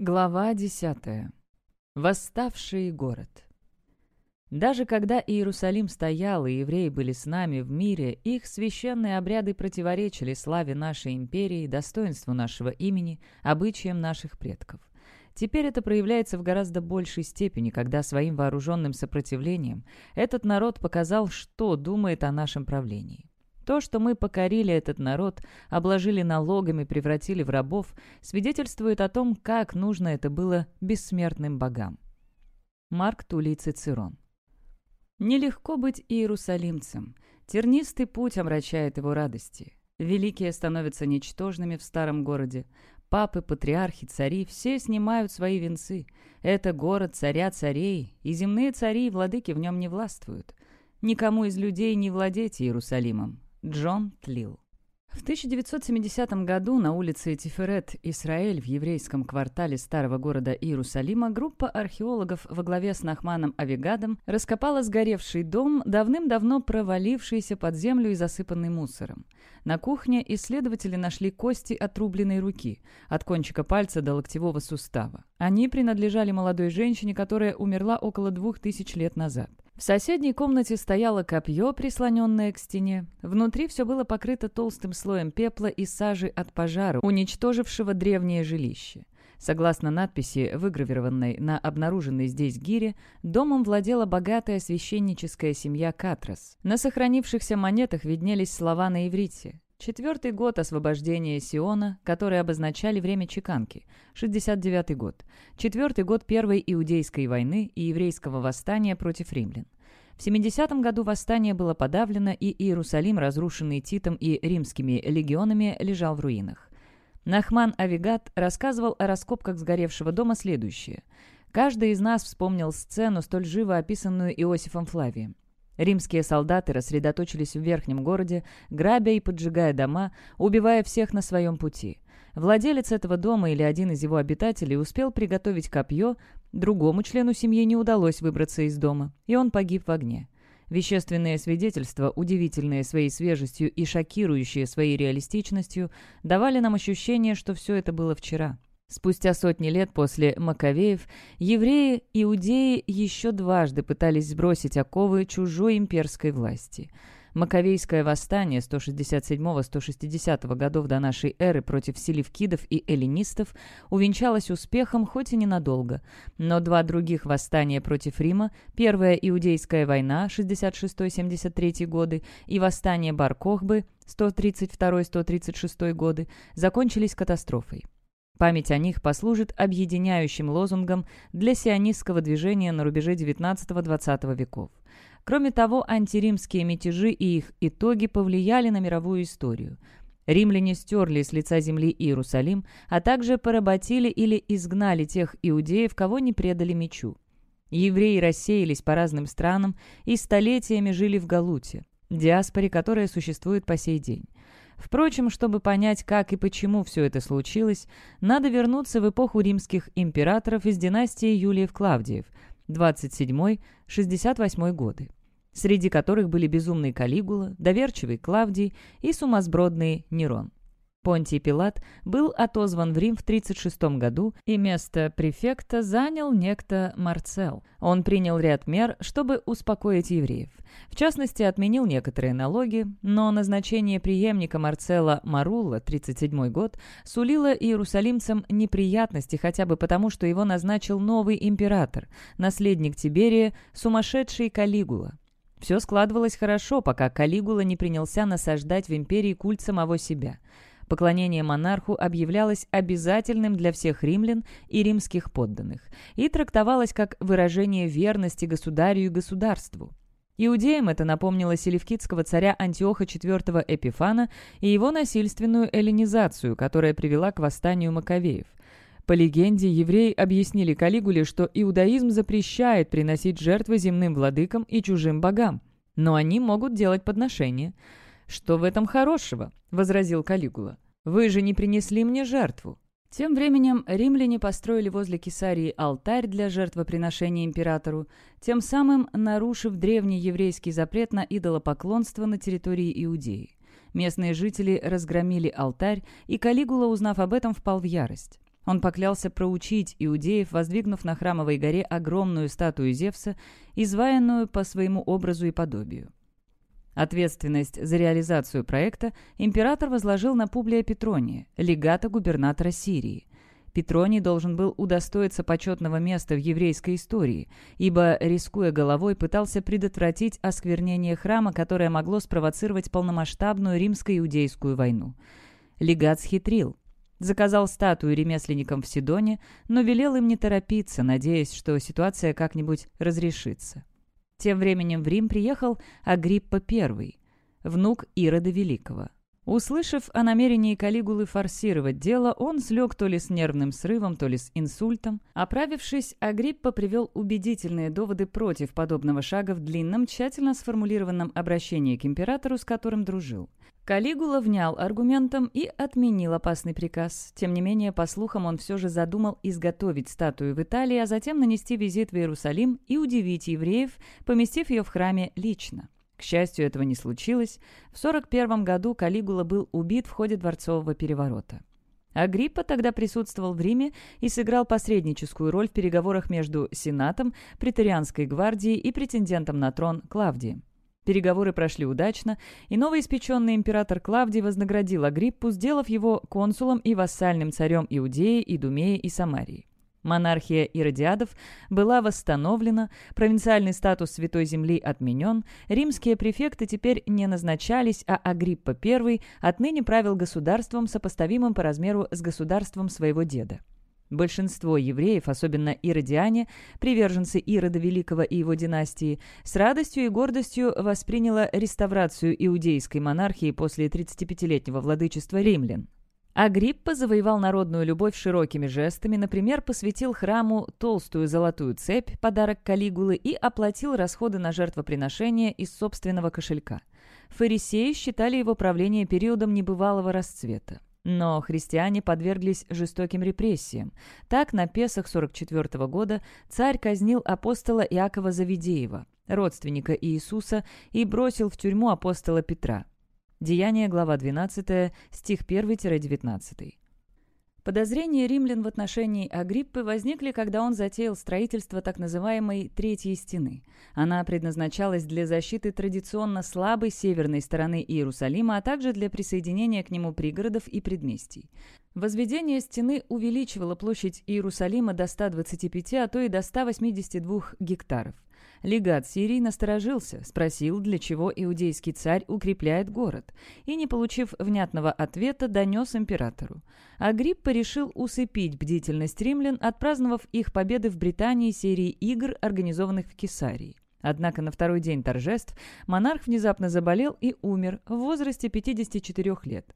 Глава 10. Восставший город. Даже когда Иерусалим стоял, и евреи были с нами в мире, их священные обряды противоречили славе нашей империи, достоинству нашего имени, обычаям наших предков. Теперь это проявляется в гораздо большей степени, когда своим вооруженным сопротивлением этот народ показал, что думает о нашем правлении. То, что мы покорили этот народ, обложили налогами, превратили в рабов, свидетельствует о том, как нужно это было бессмертным богам. Марк Тулей Цицерон Нелегко быть иерусалимцем. Тернистый путь омрачает его радости. Великие становятся ничтожными в старом городе. Папы, патриархи, цари – все снимают свои венцы. Это город царя царей, и земные цари и владыки в нем не властвуют. Никому из людей не владеть Иерусалимом. Джон Тлил. В 1970 году на улице Тиферет, Израиль, в еврейском квартале старого города Иерусалима, группа археологов во главе с Нахманом Авигадом раскопала сгоревший дом, давным-давно провалившийся под землю и засыпанный мусором. На кухне исследователи нашли кости отрубленной руки, от кончика пальца до локтевого сустава. Они принадлежали молодой женщине, которая умерла около двух тысяч лет назад. В соседней комнате стояло копье, прислоненное к стене. Внутри все было покрыто толстым слоем пепла и сажи от пожара, уничтожившего древнее жилище. Согласно надписи, выгравированной на обнаруженной здесь гире, домом владела богатая священническая семья Катрас. На сохранившихся монетах виднелись слова на иврите. Четвертый год освобождения Сиона, которые обозначали время чеканки, 69 год. Четвертый год Первой Иудейской войны и еврейского восстания против римлян. В 70 году восстание было подавлено, и Иерусалим, разрушенный Титом и римскими легионами, лежал в руинах. Нахман Авигат рассказывал о раскопках сгоревшего дома следующее. «Каждый из нас вспомнил сцену, столь живо описанную Иосифом Флавием. Римские солдаты рассредоточились в верхнем городе, грабя и поджигая дома, убивая всех на своем пути. Владелец этого дома или один из его обитателей успел приготовить копье, другому члену семьи не удалось выбраться из дома, и он погиб в огне. Вещественные свидетельства, удивительные своей свежестью и шокирующие своей реалистичностью, давали нам ощущение, что все это было вчера. Спустя сотни лет после Маковеев евреи иудеи еще дважды пытались сбросить оковы чужой имперской власти. Маковейское восстание 167-160 годов до нашей эры против селевкидов и эллинистов увенчалось успехом хоть и ненадолго, но два других восстания против Рима, Первая Иудейская война 66-73 годы и восстание Бар-Кохбы 132-136 годы, закончились катастрофой. Память о них послужит объединяющим лозунгом для сионистского движения на рубеже XIX-XX веков. Кроме того, антиримские мятежи и их итоги повлияли на мировую историю. Римляне стерли с лица земли Иерусалим, а также поработили или изгнали тех иудеев, кого не предали мечу. Евреи рассеялись по разным странам и столетиями жили в Галуте, диаспоре, которая существует по сей день. Впрочем, чтобы понять, как и почему все это случилось, надо вернуться в эпоху римских императоров из династии Юлиев-Клавдиев, 27-68 годы, среди которых были безумный Калигула, доверчивый Клавдий и сумасбродный Нерон. Понтий Пилат был отозван в Рим в 36 году, и место префекта занял некто Марцел. Он принял ряд мер, чтобы успокоить евреев. В частности, отменил некоторые налоги, но назначение преемника Марцела Марула, 37 год, сулило иерусалимцам неприятности хотя бы потому, что его назначил новый император, наследник Тиберия, сумасшедший Калигула. Все складывалось хорошо, пока Калигула не принялся насаждать в империи культ самого себя – Поклонение монарху объявлялось обязательным для всех римлян и римских подданных и трактовалось как выражение верности государю и государству. Иудеям это напомнило селевкидского царя Антиоха IV Эпифана и его насильственную эллинизацию, которая привела к восстанию Маковеев. По легенде, евреи объяснили Калигуле, что иудаизм запрещает приносить жертвы земным владыкам и чужим богам, но они могут делать подношения – «Что в этом хорошего?» — возразил Калигула. «Вы же не принесли мне жертву». Тем временем римляне построили возле Кесарии алтарь для жертвоприношения императору, тем самым нарушив древний еврейский запрет на идолопоклонство на территории Иудеи. Местные жители разгромили алтарь, и Калигула, узнав об этом, впал в ярость. Он поклялся проучить иудеев, воздвигнув на храмовой горе огромную статую Зевса, изваянную по своему образу и подобию. Ответственность за реализацию проекта император возложил на Публия Петрония, легата губернатора Сирии. Петроний должен был удостоиться почетного места в еврейской истории, ибо, рискуя головой, пытался предотвратить осквернение храма, которое могло спровоцировать полномасштабную римско-иудейскую войну. Легат схитрил, Заказал статую ремесленникам в Сидоне, но велел им не торопиться, надеясь, что ситуация как-нибудь разрешится. Тем временем в Рим приехал Агриппа I, внук Ирода Великого. Услышав о намерении Калигулы форсировать дело, он слег то ли с нервным срывом, то ли с инсультом. Оправившись, Агриппа привел убедительные доводы против подобного шага в длинном, тщательно сформулированном обращении к императору, с которым дружил. Калигула внял аргументом и отменил опасный приказ. Тем не менее, по слухам, он все же задумал изготовить статую в Италии, а затем нанести визит в Иерусалим и удивить евреев, поместив ее в храме лично. К счастью, этого не случилось. В 41 году Калигула был убит в ходе дворцового переворота. Агриппа тогда присутствовал в Риме и сыграл посредническую роль в переговорах между Сенатом, Преторианской гвардией и претендентом на трон Клавдием. Переговоры прошли удачно, и новоиспеченный император Клавдий вознаградил Агриппу, сделав его консулом и вассальным царем Иудеи, Идумеи и Самарии. Монархия Иродиадов была восстановлена, провинциальный статус Святой Земли отменен, римские префекты теперь не назначались, а Агриппа I отныне правил государством, сопоставимым по размеру с государством своего деда. Большинство евреев, особенно иродиане, приверженцы Ирода Великого и его династии, с радостью и гордостью восприняло реставрацию иудейской монархии после 35-летнего владычества римлян. Агриппа завоевал народную любовь широкими жестами, например, посвятил храму толстую золотую цепь, подарок Калигулы, и оплатил расходы на жертвоприношение из собственного кошелька. Фарисеи считали его правление периодом небывалого расцвета. Но христиане подверглись жестоким репрессиям. Так, на Песах 44 года царь казнил апостола Иакова Завидеева, родственника Иисуса, и бросил в тюрьму апостола Петра. Деяние, глава 12, стих 1-19. Подозрения римлян в отношении Агриппы возникли, когда он затеял строительство так называемой «Третьей стены». Она предназначалась для защиты традиционно слабой северной стороны Иерусалима, а также для присоединения к нему пригородов и предместий. Возведение стены увеличивало площадь Иерусалима до 125, а то и до 182 гектаров. Легат Сирии насторожился, спросил, для чего иудейский царь укрепляет город, и, не получив внятного ответа, донес императору. Агриппа решил усыпить бдительность римлян, отпраздновав их победы в Британии серии игр, организованных в Кесарии. Однако на второй день торжеств монарх внезапно заболел и умер в возрасте 54 лет.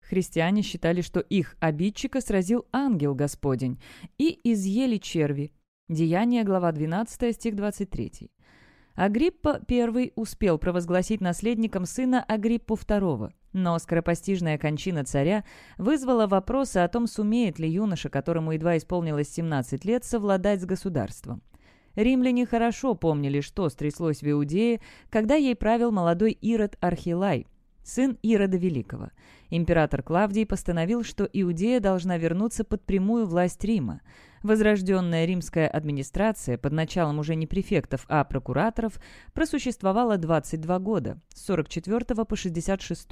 Христиане считали, что их обидчика сразил ангел Господень, и изъели черви, Деяние, глава 12, стих 23. Агриппа I успел провозгласить наследником сына Агриппу II, но скоропостижная кончина царя вызвала вопросы о том, сумеет ли юноша, которому едва исполнилось 17 лет, совладать с государством. Римляне хорошо помнили, что стряслось в Иудее, когда ей правил молодой Ирод Архилай, сын Ирода Великого. Император Клавдий постановил, что Иудея должна вернуться под прямую власть Рима. Возрожденная римская администрация под началом уже не префектов, а прокураторов просуществовала 22 года, с 44 по 66,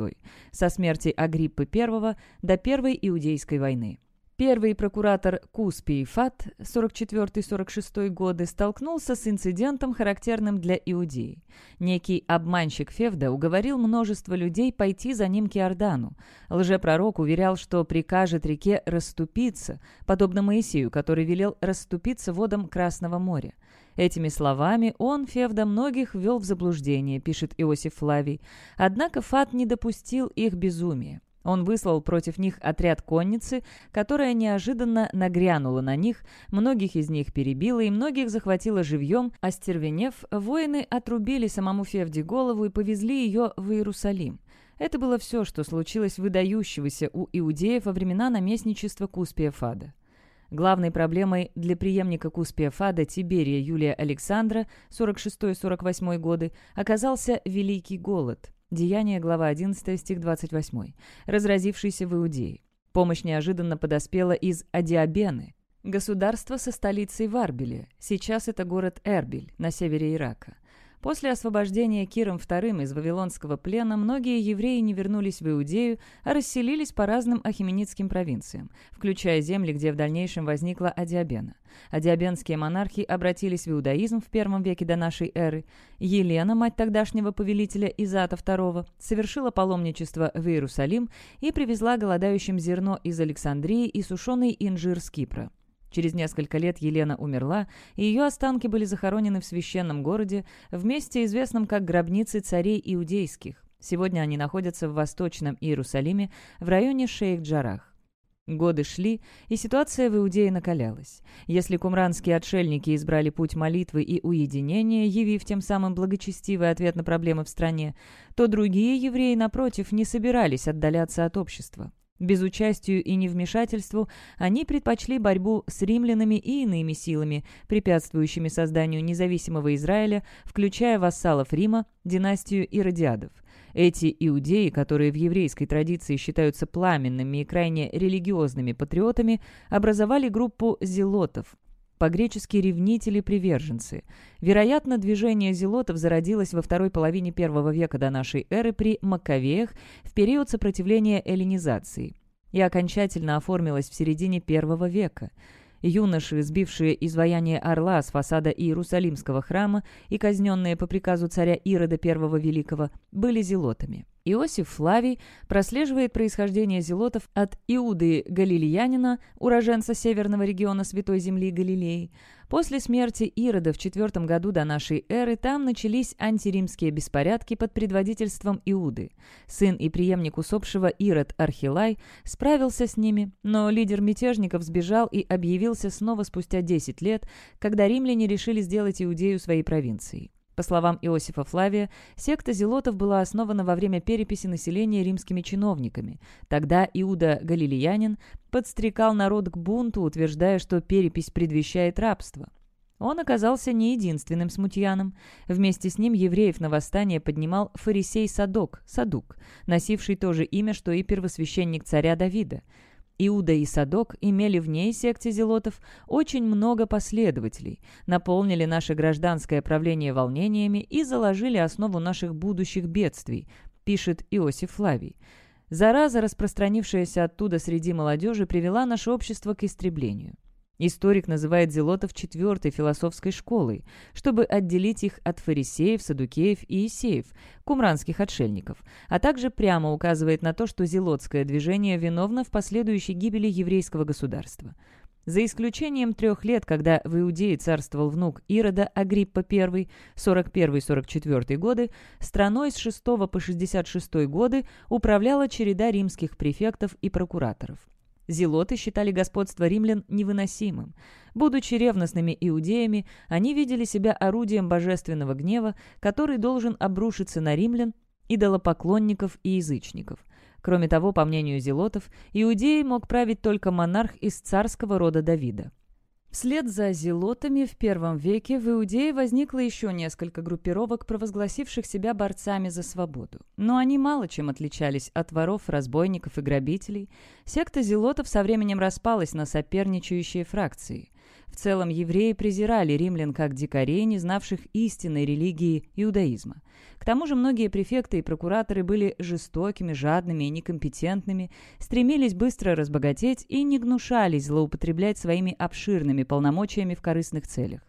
со смерти Агриппы I до Первой Иудейской войны. Первый прокуратор Куспий Фат 44-46 годы столкнулся с инцидентом, характерным для Иудеи. Некий обманщик Февда уговорил множество людей пойти за ним к Иордану. Лжепророк уверял, что прикажет реке расступиться, подобно Моисею, который велел расступиться водам Красного моря. Этими словами он, Февда, многих ввел в заблуждение, пишет Иосиф Флавий. Однако Фат не допустил их безумия. Он выслал против них отряд конницы, которая неожиданно нагрянула на них, многих из них перебила и многих захватила живьем, а стервенев, воины отрубили самому Февде голову и повезли ее в Иерусалим. Это было все, что случилось выдающегося у иудеев во времена наместничества Куспия Фада. Главной проблемой для преемника Куспия Фада Тиберия Юлия Александра 46-48 годы оказался Великий Голод – Деяние, глава 11, стих 28, разразившийся в Иудее. Помощь неожиданно подоспела из Адиабены, государства со столицей в Арбеле. Сейчас это город Эрбиль на севере Ирака. После освобождения Киром II из Вавилонского плена многие евреи не вернулись в Иудею, а расселились по разным ахименидским провинциям, включая земли, где в дальнейшем возникла Адиабена. Адиабенские монархи обратились в иудаизм в первом веке до нашей эры. Елена, мать тогдашнего повелителя Изата II, совершила паломничество в Иерусалим и привезла голодающим зерно из Александрии и сушеный инжир с Кипра. Через несколько лет Елена умерла, и ее останки были захоронены в священном городе, в месте, известном как гробницы царей иудейских. Сегодня они находятся в Восточном Иерусалиме, в районе Шейх-Джарах. Годы шли, и ситуация в Иудее накалялась. Если кумранские отшельники избрали путь молитвы и уединения, явив тем самым благочестивый ответ на проблемы в стране, то другие евреи, напротив, не собирались отдаляться от общества. Безучастию и невмешательству они предпочли борьбу с римлянами и иными силами, препятствующими созданию независимого Израиля, включая вассалов Рима, династию Иродиадов. Эти иудеи, которые в еврейской традиции считаются пламенными и крайне религиозными патриотами, образовали группу зелотов, по-гречески «ревнители-приверженцы». Вероятно, движение зелотов зародилось во второй половине первого века до нашей эры при Маккавеях в период сопротивления эллинизации и окончательно оформилось в середине первого века. Юноши, сбившие изваяние орла с фасада Иерусалимского храма и казненные по приказу царя Ирода I Великого, были зелотами. Иосиф Флавий прослеживает происхождение зелотов от Иуды Галилеянина, уроженца северного региона Святой Земли Галилеи. После смерти Ирода в IV году до нашей эры там начались антиримские беспорядки под предводительством Иуды. Сын и преемник усопшего Ирод Архилай справился с ними, но лидер мятежников сбежал и объявился снова спустя 10 лет, когда римляне решили сделать Иудею своей провинцией. По словам Иосифа Флавия, секта зелотов была основана во время переписи населения римскими чиновниками. Тогда Иуда Галилеянин подстрекал народ к бунту, утверждая, что перепись предвещает рабство. Он оказался не единственным смутьяном. Вместе с ним евреев на восстание поднимал фарисей Садок, Садук, носивший то же имя, что и первосвященник царя Давида. Иуда и Садок имели в ней, секте зелотов, очень много последователей, наполнили наше гражданское правление волнениями и заложили основу наших будущих бедствий, пишет Иосиф Флавий. Зараза, распространившаяся оттуда среди молодежи, привела наше общество к истреблению. Историк называет зелотов четвертой философской школой, чтобы отделить их от фарисеев, садукеев и исеев, кумранских отшельников, а также прямо указывает на то, что зелотское движение виновно в последующей гибели еврейского государства. За исключением трех лет, когда в Иудее царствовал внук Ирода Агриппа I, 41-44 годы, страной с 6 по 66 годы управляла череда римских префектов и прокураторов. Зелоты считали господство римлян невыносимым. Будучи ревностными иудеями, они видели себя орудием божественного гнева, который должен обрушиться на римлян, идолопоклонников и язычников. Кроме того, по мнению зелотов, иудеей мог править только монарх из царского рода Давида. Вслед за зелотами в первом веке в Иудее возникло еще несколько группировок, провозгласивших себя борцами за свободу. Но они мало чем отличались от воров, разбойников и грабителей. Секта зелотов со временем распалась на соперничающие фракции. В целом евреи презирали римлян как дикарей, не знавших истинной религии иудаизма. К тому же многие префекты и прокураторы были жестокими, жадными и некомпетентными, стремились быстро разбогатеть и не гнушались злоупотреблять своими обширными полномочиями в корыстных целях.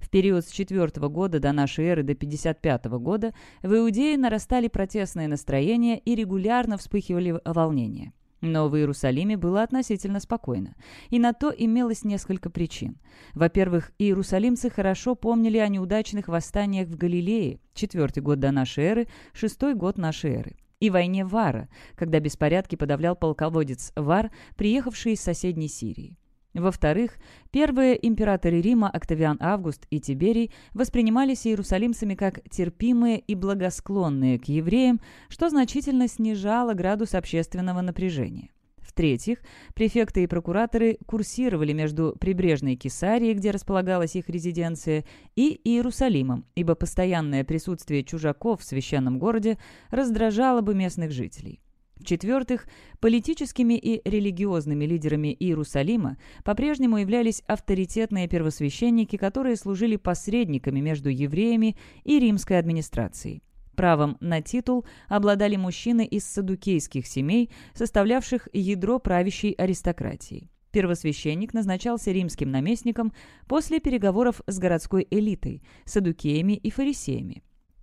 В период с 4 года до нашей эры до 55 года в Иудее нарастали протестные настроения и регулярно вспыхивали волнения. Но в Иерусалиме было относительно спокойно. И на то имелось несколько причин. Во-первых, иерусалимцы хорошо помнили о неудачных восстаниях в Галилее, четвертый год до нашей эры, шестой год нашей эры, и войне Вара, когда беспорядки подавлял полководец Вар, приехавший из соседней Сирии. Во-вторых, первые императоры Рима Октавиан Август и Тиберий воспринимались иерусалимцами как терпимые и благосклонные к евреям, что значительно снижало градус общественного напряжения. В-третьих, префекты и прокураторы курсировали между прибрежной Кесарией, где располагалась их резиденция, и Иерусалимом, ибо постоянное присутствие чужаков в священном городе раздражало бы местных жителей. В-четвертых, политическими и религиозными лидерами Иерусалима по-прежнему являлись авторитетные первосвященники, которые служили посредниками между евреями и римской администрацией. Правом на титул обладали мужчины из садукейских семей, составлявших ядро правящей аристократии. Первосвященник назначался римским наместником после переговоров с городской элитой, садукеями и фарисеями.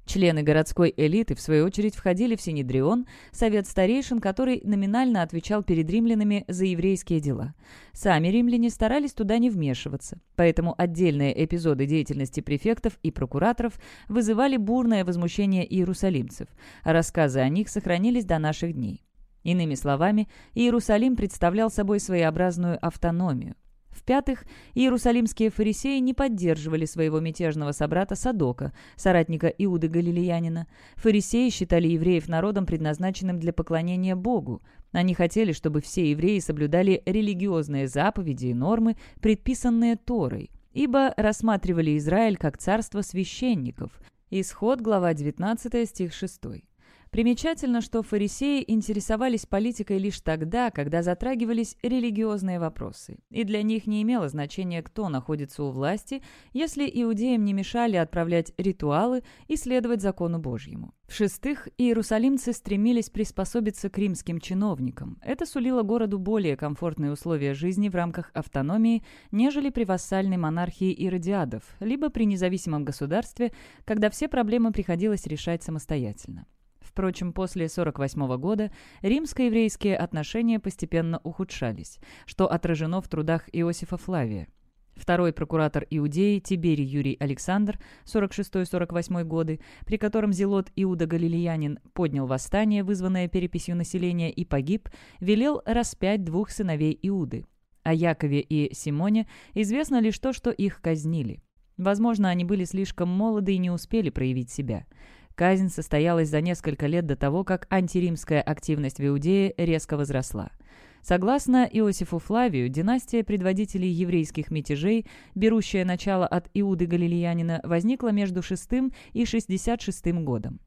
Члены городской элиты, в свою очередь, входили в Синедрион, совет старейшин, который номинально отвечал перед римлянами за еврейские дела. Сами римляне старались туда не вмешиваться, поэтому отдельные эпизоды деятельности префектов и прокураторов вызывали бурное возмущение иерусалимцев, рассказы о них сохранились до наших дней. Иными словами, Иерусалим представлял собой своеобразную автономию. В-пятых, иерусалимские фарисеи не поддерживали своего мятежного собрата Садока, соратника Иуды Галилеянина. Фарисеи считали евреев народом, предназначенным для поклонения Богу. Они хотели, чтобы все евреи соблюдали религиозные заповеди и нормы, предписанные Торой, ибо рассматривали Израиль как царство священников. Исход, глава 19, стих 6. Примечательно, что фарисеи интересовались политикой лишь тогда, когда затрагивались религиозные вопросы, и для них не имело значения, кто находится у власти, если иудеям не мешали отправлять ритуалы и следовать закону Божьему. В-шестых, иерусалимцы стремились приспособиться к римским чиновникам. Это сулило городу более комфортные условия жизни в рамках автономии, нежели при вассальной монархии иродиадов, либо при независимом государстве, когда все проблемы приходилось решать самостоятельно. Впрочем, после 48 года римско-еврейские отношения постепенно ухудшались, что отражено в трудах Иосифа Флавия. Второй прокуратор Иудеи Тиберий Юрий Александр, 46-48 годы, при котором зелот Иуда Галилеянин поднял восстание, вызванное переписью населения, и погиб, велел распять двух сыновей Иуды. О Якове и Симоне известно лишь то, что их казнили. Возможно, они были слишком молоды и не успели проявить себя. Казнь состоялась за несколько лет до того, как антиримская активность в Иудее резко возросла. Согласно Иосифу Флавию, династия предводителей еврейских мятежей, берущая начало от Иуды Галилеянина, возникла между 6 и 66 годом.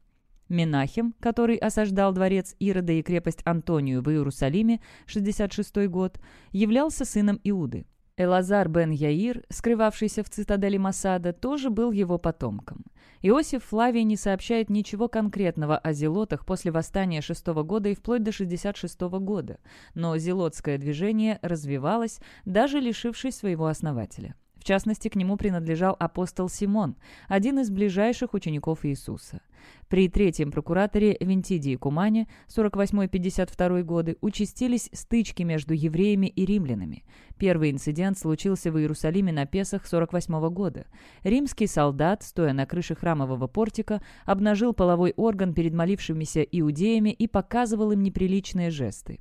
Менахем, который осаждал дворец Ирода и крепость Антонию в Иерусалиме, 66 год, являлся сыном Иуды. Элазар бен Яир, скрывавшийся в цитадели Масада, тоже был его потомком. Иосиф Флавий не сообщает ничего конкретного о зелотах после восстания шестого года и вплоть до 66 года, но зелотское движение развивалось, даже лишившись своего основателя. В частности, к нему принадлежал апостол Симон, один из ближайших учеников Иисуса. При третьем прокураторе Вентидии Кумане 48-52 годы участились стычки между евреями и римлянами. Первый инцидент случился в Иерусалиме на Песах 48 года. Римский солдат, стоя на крыше храмового портика, обнажил половой орган перед молившимися иудеями и показывал им неприличные жесты.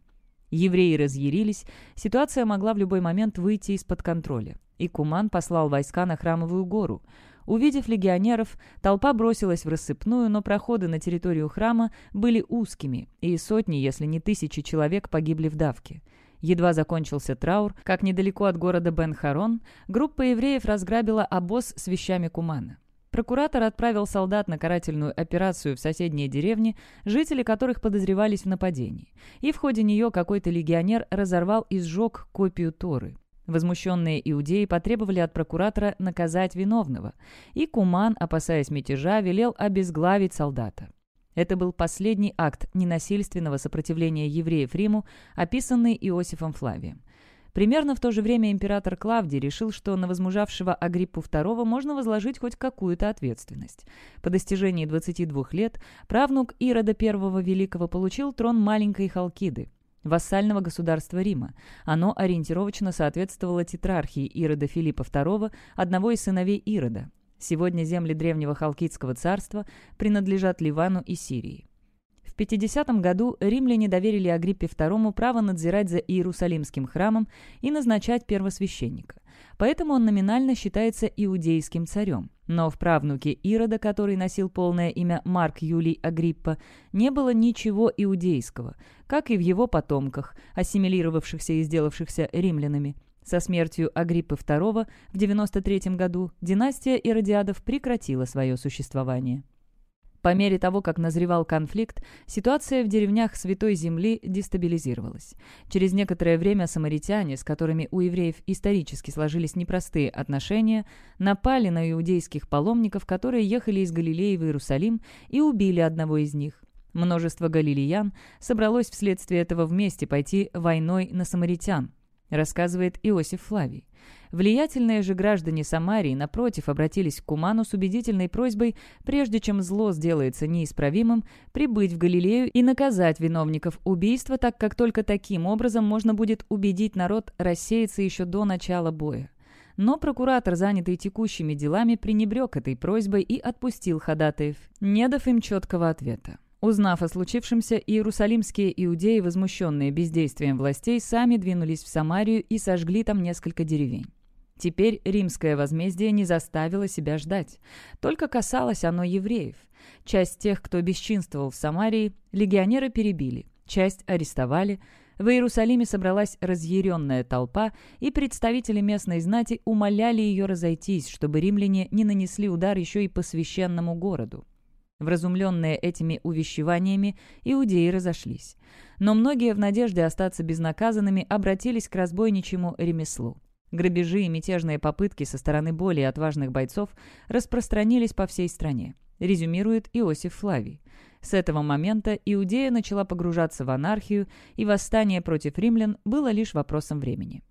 Евреи разъярились, ситуация могла в любой момент выйти из-под контроля и Куман послал войска на Храмовую гору. Увидев легионеров, толпа бросилась в рассыпную, но проходы на территорию храма были узкими, и сотни, если не тысячи человек погибли в давке. Едва закончился траур, как недалеко от города Бен-Харон группа евреев разграбила обоз с вещами Кумана. Прокуратор отправил солдат на карательную операцию в соседние деревни, жители которых подозревались в нападении. И в ходе нее какой-то легионер разорвал и сжег копию Торы. Возмущенные иудеи потребовали от прокуратора наказать виновного, и Куман, опасаясь мятежа, велел обезглавить солдата. Это был последний акт ненасильственного сопротивления евреев Риму, описанный Иосифом Флавием. Примерно в то же время император Клавдий решил, что на возмужавшего Агриппу II можно возложить хоть какую-то ответственность. По достижении 22 лет правнук Ирода I Великого получил трон маленькой Халкиды, вассального государства Рима. Оно ориентировочно соответствовало тетрархии Ирода Филиппа II, одного из сыновей Ирода. Сегодня земли древнего Халкидского царства принадлежат Ливану и Сирии. В 50 году римляне доверили Агриппе II право надзирать за Иерусалимским храмом и назначать первосвященника. Поэтому он номинально считается иудейским царем. Но в правнуке Ирода, который носил полное имя Марк Юлий Агриппа, не было ничего иудейского, как и в его потомках, ассимилировавшихся и сделавшихся римлянами. Со смертью Агриппы II в 93 году династия Иродиадов прекратила свое существование. По мере того, как назревал конфликт, ситуация в деревнях Святой Земли дестабилизировалась. Через некоторое время самаритяне, с которыми у евреев исторически сложились непростые отношения, напали на иудейских паломников, которые ехали из Галилеи в Иерусалим, и убили одного из них. Множество галилеян собралось вследствие этого вместе пойти войной на самаритян, рассказывает Иосиф Флавий. Влиятельные же граждане Самарии, напротив, обратились к Куману с убедительной просьбой, прежде чем зло сделается неисправимым, прибыть в Галилею и наказать виновников убийства, так как только таким образом можно будет убедить народ рассеяться еще до начала боя. Но прокуратор, занятый текущими делами, пренебрег этой просьбой и отпустил ходатаев, не дав им четкого ответа. Узнав о случившемся, иерусалимские иудеи, возмущенные бездействием властей, сами двинулись в Самарию и сожгли там несколько деревень. Теперь римское возмездие не заставило себя ждать. Только касалось оно евреев. Часть тех, кто бесчинствовал в Самарии, легионеры перебили, часть арестовали. В Иерусалиме собралась разъяренная толпа, и представители местной знати умоляли ее разойтись, чтобы римляне не нанесли удар еще и по священному городу. Вразумленные этими увещеваниями, иудеи разошлись. Но многие в надежде остаться безнаказанными обратились к разбойничьему ремеслу. Грабежи и мятежные попытки со стороны более отважных бойцов распространились по всей стране, резюмирует Иосиф Флавий. С этого момента Иудея начала погружаться в анархию, и восстание против римлян было лишь вопросом времени.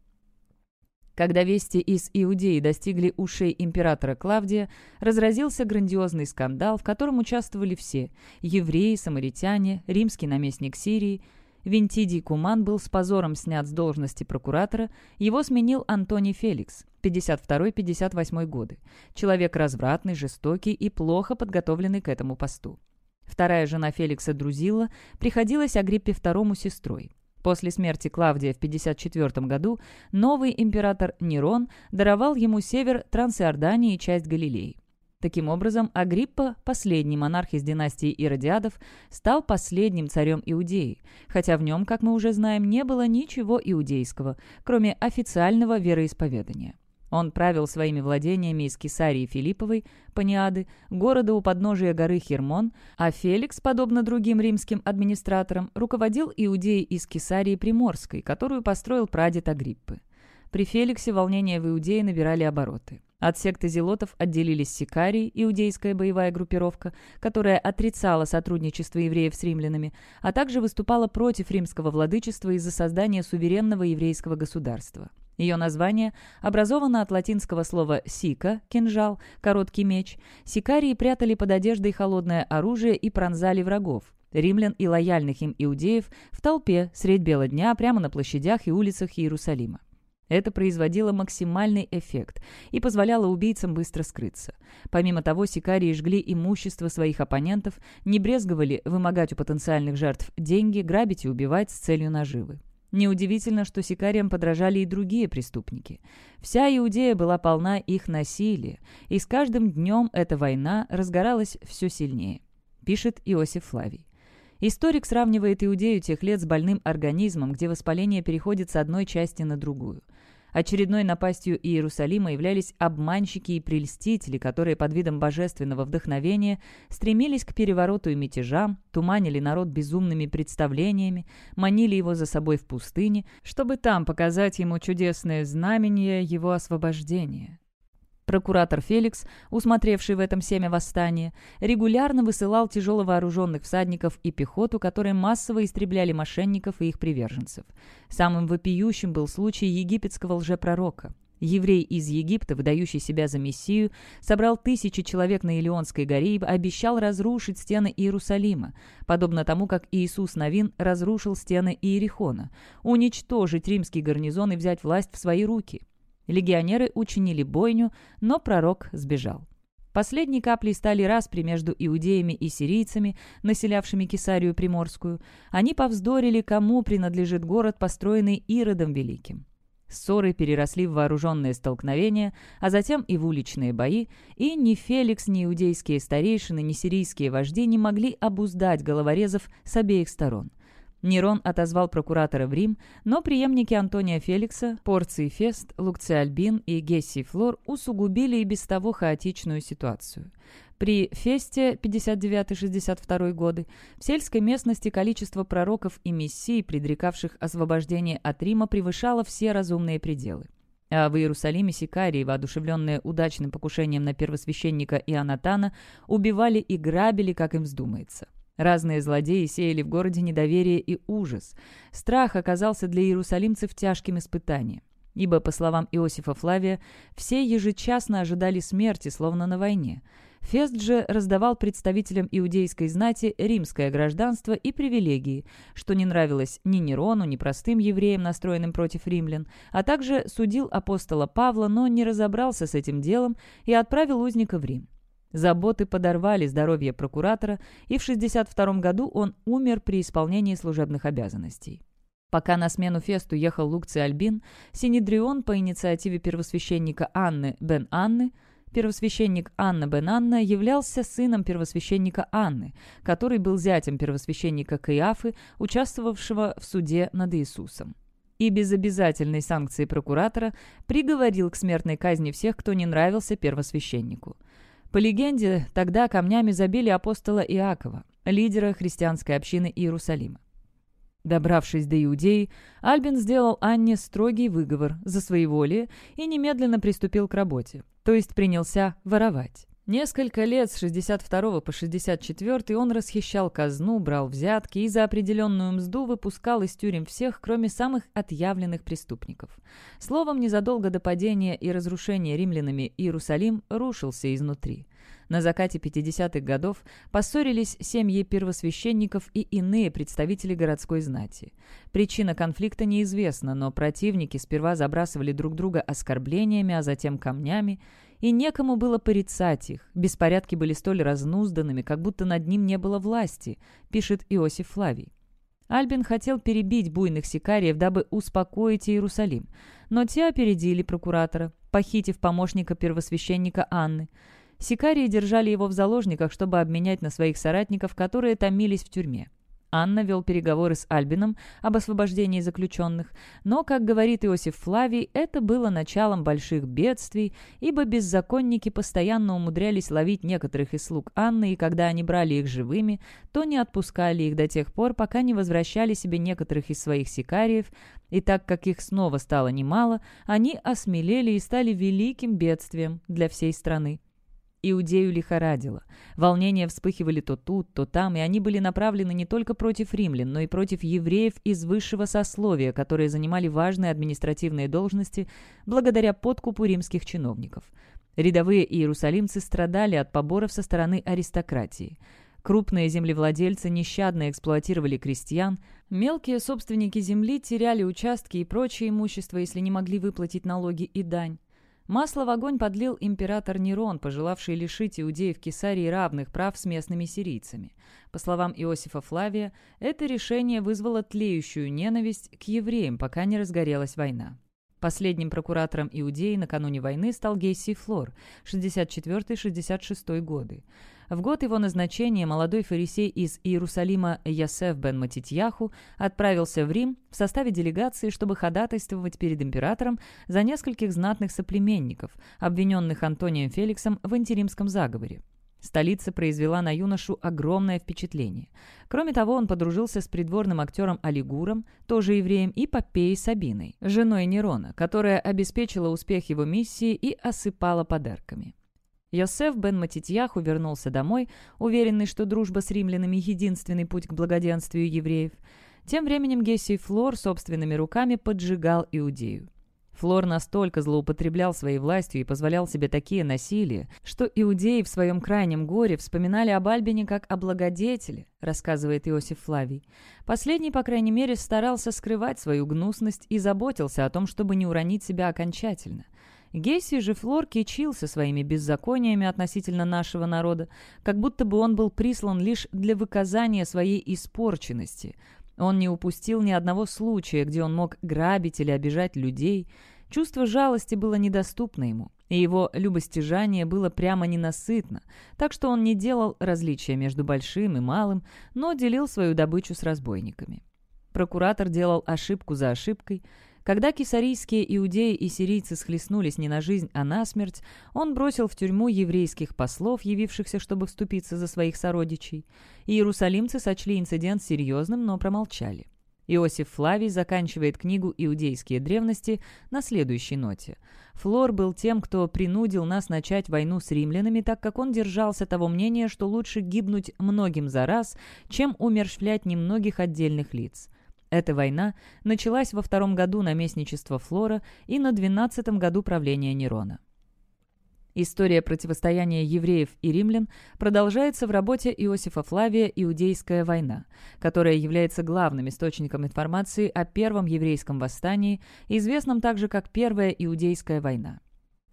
Когда вести из Иудеи достигли ушей императора Клавдия, разразился грандиозный скандал, в котором участвовали все – евреи, самаритяне, римский наместник Сирии – Винтидий Куман был с позором снят с должности прокуратора, его сменил Антоний Феликс, 52-58 годы. Человек развратный, жестокий и плохо подготовленный к этому посту. Вторая жена Феликса Друзила приходилась Агриппе II сестрой. После смерти Клавдия в 54 году новый император Нерон даровал ему север Трансиордании и часть Галилеи. Таким образом, Агриппа, последний монарх из династии Иродиадов, стал последним царем Иудеи, хотя в нем, как мы уже знаем, не было ничего иудейского, кроме официального вероисповедания. Он правил своими владениями из Кесарии Филипповой, Паниады, города у подножия горы Хермон, а Феликс, подобно другим римским администраторам, руководил Иудеей из Кесарии Приморской, которую построил прадед Агриппы. При Феликсе волнения в Иудее набирали обороты. От секты зелотов отделились сикарии, иудейская боевая группировка, которая отрицала сотрудничество евреев с римлянами, а также выступала против римского владычества из-за создания суверенного еврейского государства. Ее название образовано от латинского слова «сика» – кинжал, короткий меч. Сикарии прятали под одеждой холодное оружие и пронзали врагов. Римлян и лояльных им иудеев в толпе средь бела дня прямо на площадях и улицах Иерусалима. Это производило максимальный эффект и позволяло убийцам быстро скрыться. Помимо того, сикарии жгли имущество своих оппонентов, не брезговали вымогать у потенциальных жертв деньги, грабить и убивать с целью наживы. Неудивительно, что сикариям подражали и другие преступники. Вся Иудея была полна их насилия, и с каждым днем эта война разгоралась все сильнее, пишет Иосиф Флавий. Историк сравнивает Иудею тех лет с больным организмом, где воспаление переходит с одной части на другую. Очередной напастью Иерусалима являлись обманщики и прельстители, которые под видом божественного вдохновения стремились к перевороту и мятежам, туманили народ безумными представлениями, манили его за собой в пустыне, чтобы там показать ему чудесное знамение его освобождения. Прокуратор Феликс, усмотревший в этом семя восстания, регулярно высылал тяжело вооруженных всадников и пехоту, которые массово истребляли мошенников и их приверженцев. Самым вопиющим был случай египетского лжепророка. Еврей из Египта, выдающий себя за Мессию, собрал тысячи человек на Илионской горе и обещал разрушить стены Иерусалима, подобно тому, как Иисус Новин разрушил стены Иерихона, уничтожить римский гарнизон и взять власть в свои руки. Легионеры учинили бойню, но пророк сбежал. Последней каплей стали распри между иудеями и сирийцами, населявшими Кесарию Приморскую. Они повздорили, кому принадлежит город, построенный Иродом Великим. Ссоры переросли в вооруженные столкновения, а затем и в уличные бои, и ни Феликс, ни иудейские старейшины, ни сирийские вожди не могли обуздать головорезов с обеих сторон. Нерон отозвал прокуратора в Рим, но преемники Антония Феликса, Порций Фест, Лукций Альбин и Гессий Флор усугубили и без того хаотичную ситуацию. При Фесте 59-62 годы в сельской местности количество пророков и мессий, предрекавших освобождение от Рима, превышало все разумные пределы. А в Иерусалиме сикарии, воодушевленные удачным покушением на первосвященника Ионатана, убивали и грабили, как им вздумается. Разные злодеи сеяли в городе недоверие и ужас. Страх оказался для иерусалимцев тяжким испытанием. Ибо, по словам Иосифа Флавия, все ежечасно ожидали смерти, словно на войне. Фест же раздавал представителям иудейской знати римское гражданство и привилегии, что не нравилось ни Нерону, ни простым евреям, настроенным против римлян, а также судил апостола Павла, но не разобрался с этим делом и отправил узника в Рим. Заботы подорвали здоровье прокуратора, и в 62 году он умер при исполнении служебных обязанностей. Пока на смену Фесту ехал Лукций Альбин, Синедрион по инициативе первосвященника Анны бен Анны, первосвященник Анна бен Анна являлся сыном первосвященника Анны, который был зятем первосвященника Каиафы, участвовавшего в суде над Иисусом и без обязательной санкции прокуратора приговорил к смертной казни всех, кто не нравился первосвященнику. По легенде, тогда камнями забили апостола Иакова, лидера христианской общины Иерусалима. Добравшись до Иудеи, Альбин сделал Анне строгий выговор за своеволие и немедленно приступил к работе, то есть принялся воровать. Несколько лет с 62 по 64 он расхищал казну, брал взятки и за определенную мзду выпускал из тюрем всех, кроме самых отъявленных преступников. Словом, незадолго до падения и разрушения римлянами Иерусалим рушился изнутри. На закате 50-х годов поссорились семьи первосвященников и иные представители городской знати. Причина конфликта неизвестна, но противники сперва забрасывали друг друга оскорблениями, а затем камнями, и некому было порицать их. Беспорядки были столь разнузданными, как будто над ним не было власти, пишет Иосиф Флавий. Альбин хотел перебить буйных сикариев, дабы успокоить Иерусалим, но те опередили прокуратора, похитив помощника первосвященника Анны. Сикарии держали его в заложниках, чтобы обменять на своих соратников, которые томились в тюрьме. Анна вел переговоры с Альбином об освобождении заключенных, но, как говорит Иосиф Флавий, это было началом больших бедствий, ибо беззаконники постоянно умудрялись ловить некоторых из слуг Анны, и когда они брали их живыми, то не отпускали их до тех пор, пока не возвращали себе некоторых из своих сикариев, и так как их снова стало немало, они осмелели и стали великим бедствием для всей страны. Иудею лихорадило. Волнения вспыхивали то тут, то там, и они были направлены не только против римлян, но и против евреев из высшего сословия, которые занимали важные административные должности благодаря подкупу римских чиновников. Рядовые иерусалимцы страдали от поборов со стороны аристократии. Крупные землевладельцы нещадно эксплуатировали крестьян, мелкие собственники земли теряли участки и прочее имущество, если не могли выплатить налоги и дань. Масло в огонь подлил император Нерон, пожелавший лишить иудеев Кесарии равных прав с местными сирийцами. По словам Иосифа Флавия, это решение вызвало тлеющую ненависть к евреям, пока не разгорелась война. Последним прокуратором Иудеи накануне войны стал Гейси Флор, 64-66 годы. В год его назначения молодой фарисей из Иерусалима Ясеф бен Матитьяху отправился в Рим в составе делегации, чтобы ходатайствовать перед императором за нескольких знатных соплеменников, обвиненных Антонием Феликсом в антиримском заговоре. Столица произвела на юношу огромное впечатление. Кроме того, он подружился с придворным актером Алигуром, тоже евреем, и Попеей Сабиной, женой Нерона, которая обеспечила успех его миссии и осыпала подарками. Йосеф бен Матитьяху вернулся домой, уверенный, что дружба с римлянами — единственный путь к благоденствию евреев. Тем временем Гессий Флор собственными руками поджигал Иудею. Флор настолько злоупотреблял своей властью и позволял себе такие насилия, что иудеи в своем крайнем горе вспоминали об Альбине как о благодетеле, рассказывает Иосиф Флавий. Последний, по крайней мере, старался скрывать свою гнусность и заботился о том, чтобы не уронить себя окончательно. Гейси же Флор кичился своими беззакониями относительно нашего народа, как будто бы он был прислан лишь для выказания своей испорченности. Он не упустил ни одного случая, где он мог грабить или обижать людей. Чувство жалости было недоступно ему, и его любостяжание было прямо ненасытно, так что он не делал различия между большим и малым, но делил свою добычу с разбойниками. Прокуратор делал ошибку за ошибкой. Когда кесарийские иудеи и сирийцы схлестнулись не на жизнь, а на смерть, он бросил в тюрьму еврейских послов, явившихся, чтобы вступиться за своих сородичей. Иерусалимцы сочли инцидент серьезным, но промолчали. Иосиф Флавий заканчивает книгу «Иудейские древности» на следующей ноте. Флор был тем, кто принудил нас начать войну с римлянами, так как он держался того мнения, что лучше гибнуть многим за раз, чем умерщвлять немногих отдельных лиц. Эта война началась во втором году наместничества Флора и на двенадцатом году правления Нерона. История противостояния евреев и римлян продолжается в работе Иосифа Флавия «Иудейская война», которая является главным источником информации о первом еврейском восстании, известном также как Первая Иудейская война.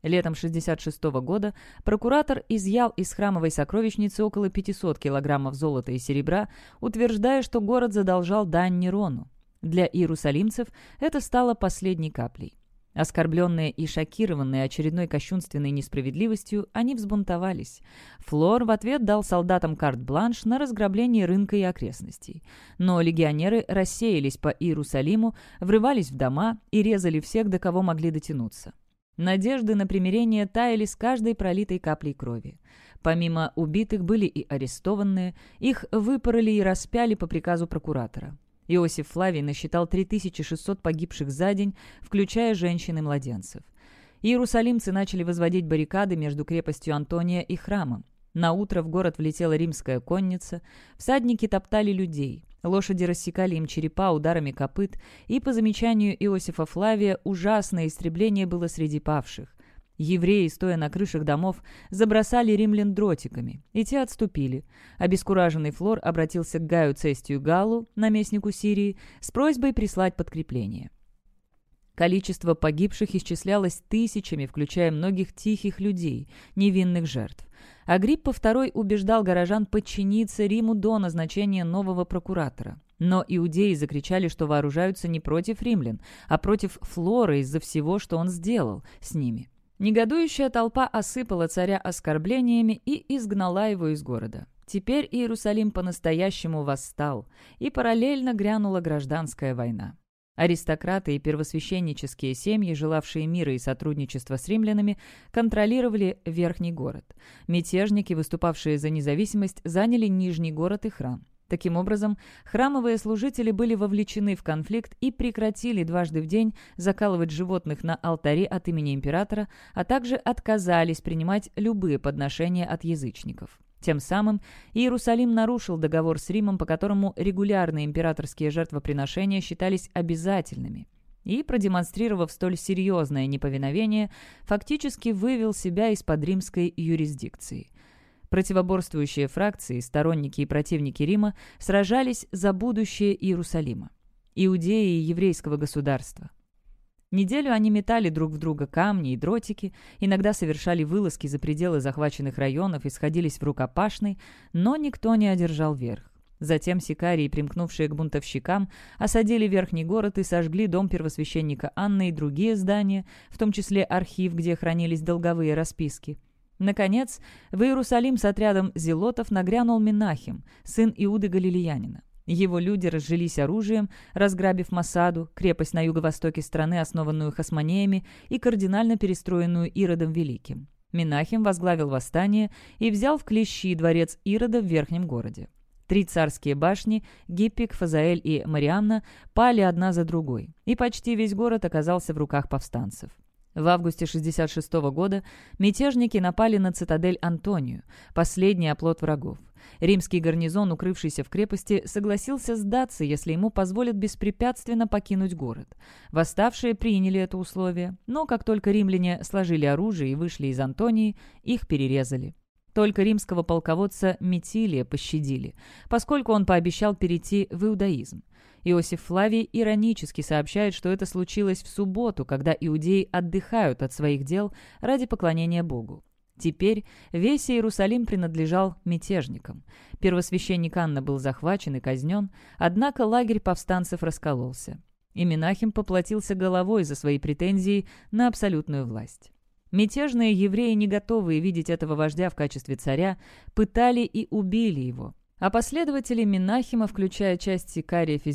Летом 66 года прокуратор изъял из храмовой сокровищницы около 500 килограммов золота и серебра, утверждая, что город задолжал дань Нерону. Для иерусалимцев это стало последней каплей. Оскорбленные и шокированные очередной кощунственной несправедливостью, они взбунтовались. Флор в ответ дал солдатам карт-бланш на разграбление рынка и окрестностей. Но легионеры рассеялись по Иерусалиму, врывались в дома и резали всех, до кого могли дотянуться. Надежды на примирение таяли с каждой пролитой каплей крови. Помимо убитых были и арестованные, их выпороли и распяли по приказу прокуратора. Иосиф Флавий насчитал 3600 погибших за день, включая женщин и младенцев. Иерусалимцы начали возводить баррикады между крепостью Антония и храмом. На утро в город влетела римская конница, всадники топтали людей, лошади рассекали им черепа ударами копыт, и, по замечанию Иосифа Флавия, ужасное истребление было среди павших. Евреи, стоя на крышах домов, забросали римлян дротиками, и те отступили. Обескураженный Флор обратился к Гаю Цестию Галу, наместнику Сирии, с просьбой прислать подкрепление. Количество погибших исчислялось тысячами, включая многих тихих людей, невинных жертв. Агриппа II убеждал горожан подчиниться Риму до назначения нового прокуратора. Но иудеи закричали, что вооружаются не против римлян, а против Флора из-за всего, что он сделал с ними. Негодующая толпа осыпала царя оскорблениями и изгнала его из города. Теперь Иерусалим по-настоящему восстал, и параллельно грянула гражданская война. Аристократы и первосвященнические семьи, желавшие мира и сотрудничества с римлянами, контролировали верхний город. Мятежники, выступавшие за независимость, заняли нижний город и храм. Таким образом, храмовые служители были вовлечены в конфликт и прекратили дважды в день закалывать животных на алтаре от имени императора, а также отказались принимать любые подношения от язычников. Тем самым Иерусалим нарушил договор с Римом, по которому регулярные императорские жертвоприношения считались обязательными. И, продемонстрировав столь серьезное неповиновение, фактически вывел себя из-под римской юрисдикции. Противоборствующие фракции, сторонники и противники Рима сражались за будущее Иерусалима, Иудеи и еврейского государства. Неделю они метали друг в друга камни и дротики, иногда совершали вылазки за пределы захваченных районов и сходились в рукопашной, но никто не одержал верх. Затем сикарии, примкнувшие к бунтовщикам, осадили верхний город и сожгли дом первосвященника Анны и другие здания, в том числе архив, где хранились долговые расписки. Наконец, в Иерусалим с отрядом зелотов нагрянул Минахим, сын Иуды Галилеянина. Его люди разжились оружием, разграбив Масаду, крепость на юго-востоке страны, основанную хасмонеями и кардинально перестроенную Иродом Великим. Минахим возглавил восстание и взял в клещи дворец Ирода в Верхнем городе. Три царские башни, Гиппик, Фазаэль и Мариамна, пали одна за другой, и почти весь город оказался в руках повстанцев. В августе 66 года мятежники напали на цитадель Антонию, последний оплот врагов. Римский гарнизон, укрывшийся в крепости, согласился сдаться, если ему позволят беспрепятственно покинуть город. Восставшие приняли это условие, но как только римляне сложили оружие и вышли из Антонии, их перерезали. Только римского полководца Метилия пощадили, поскольку он пообещал перейти в иудаизм. Иосиф Флавий иронически сообщает, что это случилось в субботу, когда иудеи отдыхают от своих дел ради поклонения Богу. Теперь весь Иерусалим принадлежал мятежникам. Первосвященник Анна был захвачен и казнен, однако лагерь повстанцев раскололся. И Минахим поплатился головой за свои претензии на абсолютную власть. Мятежные евреи, не готовые видеть этого вождя в качестве царя, пытали и убили его. А последователи Минахима, включая часть сикариев и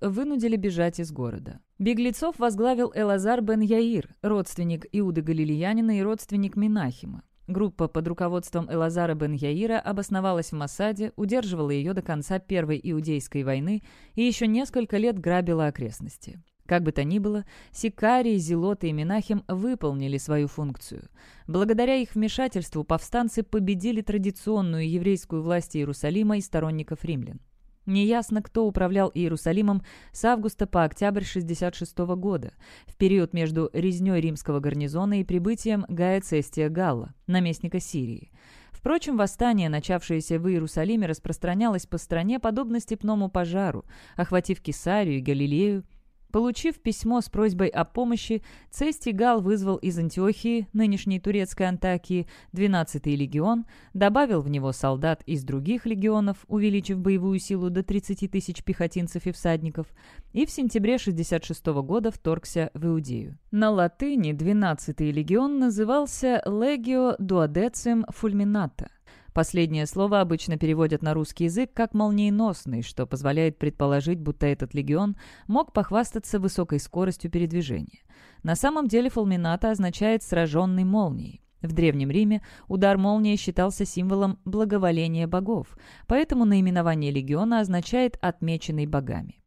вынудили бежать из города. Беглецов возглавил Элазар бен Яир, родственник Иуды Галилеянина и родственник Минахима. Группа под руководством Элазара бен Яира обосновалась в Масаде, удерживала ее до конца Первой Иудейской войны и еще несколько лет грабила окрестности. Как бы то ни было, Сикарий, Зелот и Минахим выполнили свою функцию. Благодаря их вмешательству повстанцы победили традиционную еврейскую власть Иерусалима и сторонников римлян. Неясно, кто управлял Иерусалимом с августа по октябрь 66 года, в период между резней римского гарнизона и прибытием Гая Цестия Галла, наместника Сирии. Впрочем, восстание, начавшееся в Иерусалиме, распространялось по стране подобно степному пожару, охватив Кесарию Галилею, Получив письмо с просьбой о помощи, Цестий Гал вызвал из Антиохии, нынешней турецкой Антакии, 12-й легион, добавил в него солдат из других легионов, увеличив боевую силу до 30 тысяч пехотинцев и всадников, и в сентябре 66 года вторгся в Иудею. На латыни 12-й легион назывался «Legio Duodecim Fulminata», Последнее слово обычно переводят на русский язык как «молниеносный», что позволяет предположить, будто этот легион мог похвастаться высокой скоростью передвижения. На самом деле фулмината означает «сраженный молнией». В Древнем Риме удар молнии считался символом благоволения богов, поэтому наименование легиона означает «отмеченный богами».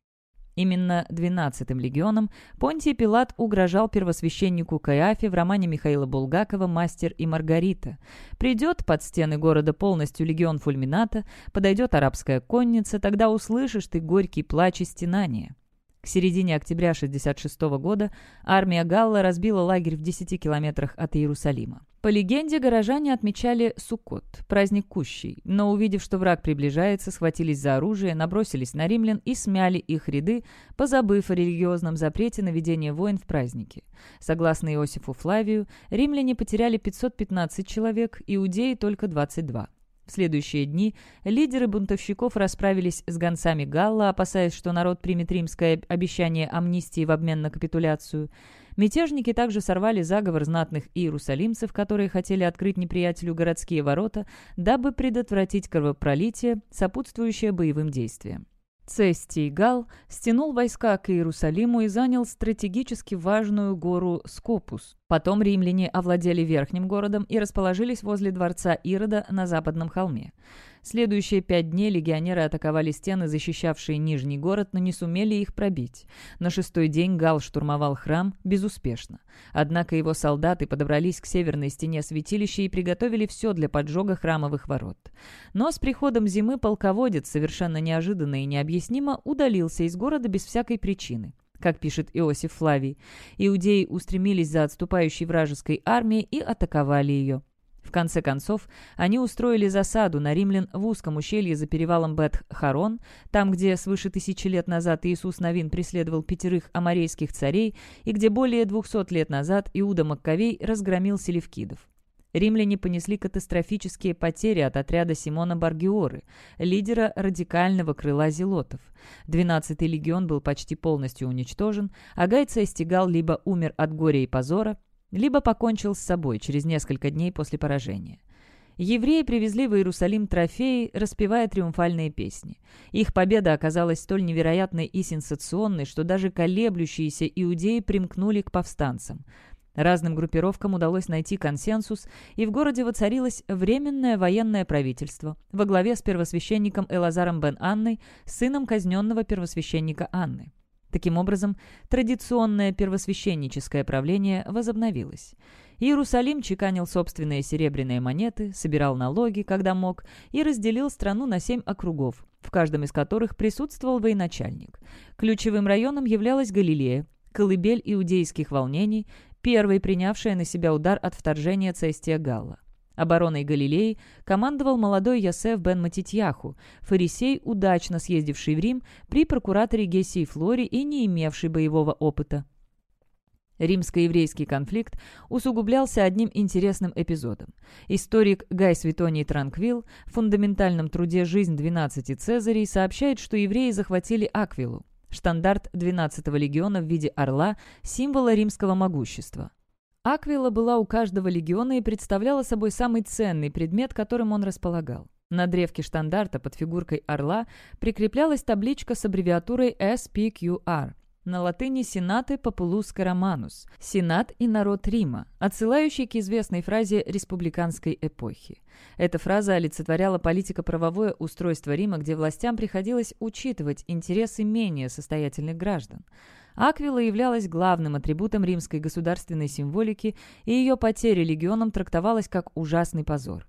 Именно 12-м легионом Понтий Пилат угрожал первосвященнику Каиафе в романе Михаила Булгакова «Мастер и Маргарита». Придет под стены города полностью легион Фульмината, подойдет арабская конница, тогда услышишь ты горький плач и стенание. К середине октября 1966 года армия Галла разбила лагерь в 10 километрах от Иерусалима. По легенде, горожане отмечали Суккот, праздник Кущей, но, увидев, что враг приближается, схватились за оружие, набросились на римлян и смяли их ряды, позабыв о религиозном запрете на ведение войн в празднике. Согласно Иосифу Флавию, римляне потеряли 515 человек, иудеи только 22. В следующие дни лидеры бунтовщиков расправились с гонцами Галла, опасаясь, что народ примет римское обещание амнистии в обмен на капитуляцию. Мятежники также сорвали заговор знатных иерусалимцев, которые хотели открыть неприятелю городские ворота, дабы предотвратить кровопролитие, сопутствующее боевым действиям. Цестий Гал стянул войска к Иерусалиму и занял стратегически важную гору Скопус. Потом римляне овладели верхним городом и расположились возле дворца Ирода на западном холме. Следующие пять дней легионеры атаковали стены, защищавшие Нижний город, но не сумели их пробить. На шестой день Гал штурмовал храм безуспешно. Однако его солдаты подобрались к северной стене святилища и приготовили все для поджога храмовых ворот. Но с приходом зимы полководец, совершенно неожиданно и необъяснимо, удалился из города без всякой причины как пишет Иосиф Флавий. Иудеи устремились за отступающей вражеской армией и атаковали ее. В конце концов, они устроили засаду на римлян в узком ущелье за перевалом Бет-Харон, там, где свыше тысячи лет назад Иисус Новин преследовал пятерых аморейских царей и где более двухсот лет назад Иуда Маккавей разгромил селевкидов. Римляне понесли катастрофические потери от отряда Симона Баргиоры, лидера радикального крыла зелотов. 12-й легион был почти полностью уничтожен, а Гайца стегал либо умер от горя и позора, либо покончил с собой через несколько дней после поражения. Евреи привезли в Иерусалим трофеи, распевая триумфальные песни. Их победа оказалась столь невероятной и сенсационной, что даже колеблющиеся иудеи примкнули к повстанцам. Разным группировкам удалось найти консенсус, и в городе воцарилось Временное военное правительство во главе с первосвященником Элазаром бен Анной, сыном казненного первосвященника Анны. Таким образом, традиционное первосвященническое правление возобновилось. Иерусалим чеканил собственные серебряные монеты, собирал налоги, когда мог, и разделил страну на семь округов, в каждом из которых присутствовал военачальник. Ключевым районом являлась Галилея, колыбель иудейских волнений, первой принявшая на себя удар от вторжения Цестия Галла. Обороной Галилеи командовал молодой Ясеф бен Матитьяху, фарисей, удачно съездивший в Рим при прокураторе Гесии Флори и не имевший боевого опыта. Римско-еврейский конфликт усугублялся одним интересным эпизодом. Историк Гай Светоний Транквил в фундаментальном труде «Жизнь 12 Цезарей» сообщает, что евреи захватили Аквилу, штандарт 12-го легиона в виде орла, символа римского могущества. Аквила была у каждого легиона и представляла собой самый ценный предмет, которым он располагал. На древке штандарта под фигуркой орла прикреплялась табличка с аббревиатурой SPQR – на латыни «Сенаты Популуске Романус» – «Сенат и народ Рима», отсылающий к известной фразе республиканской эпохи. Эта фраза олицетворяла политико-правовое устройство Рима, где властям приходилось учитывать интересы менее состоятельных граждан. Аквила являлась главным атрибутом римской государственной символики, и ее потеря легионом трактовалась как ужасный позор.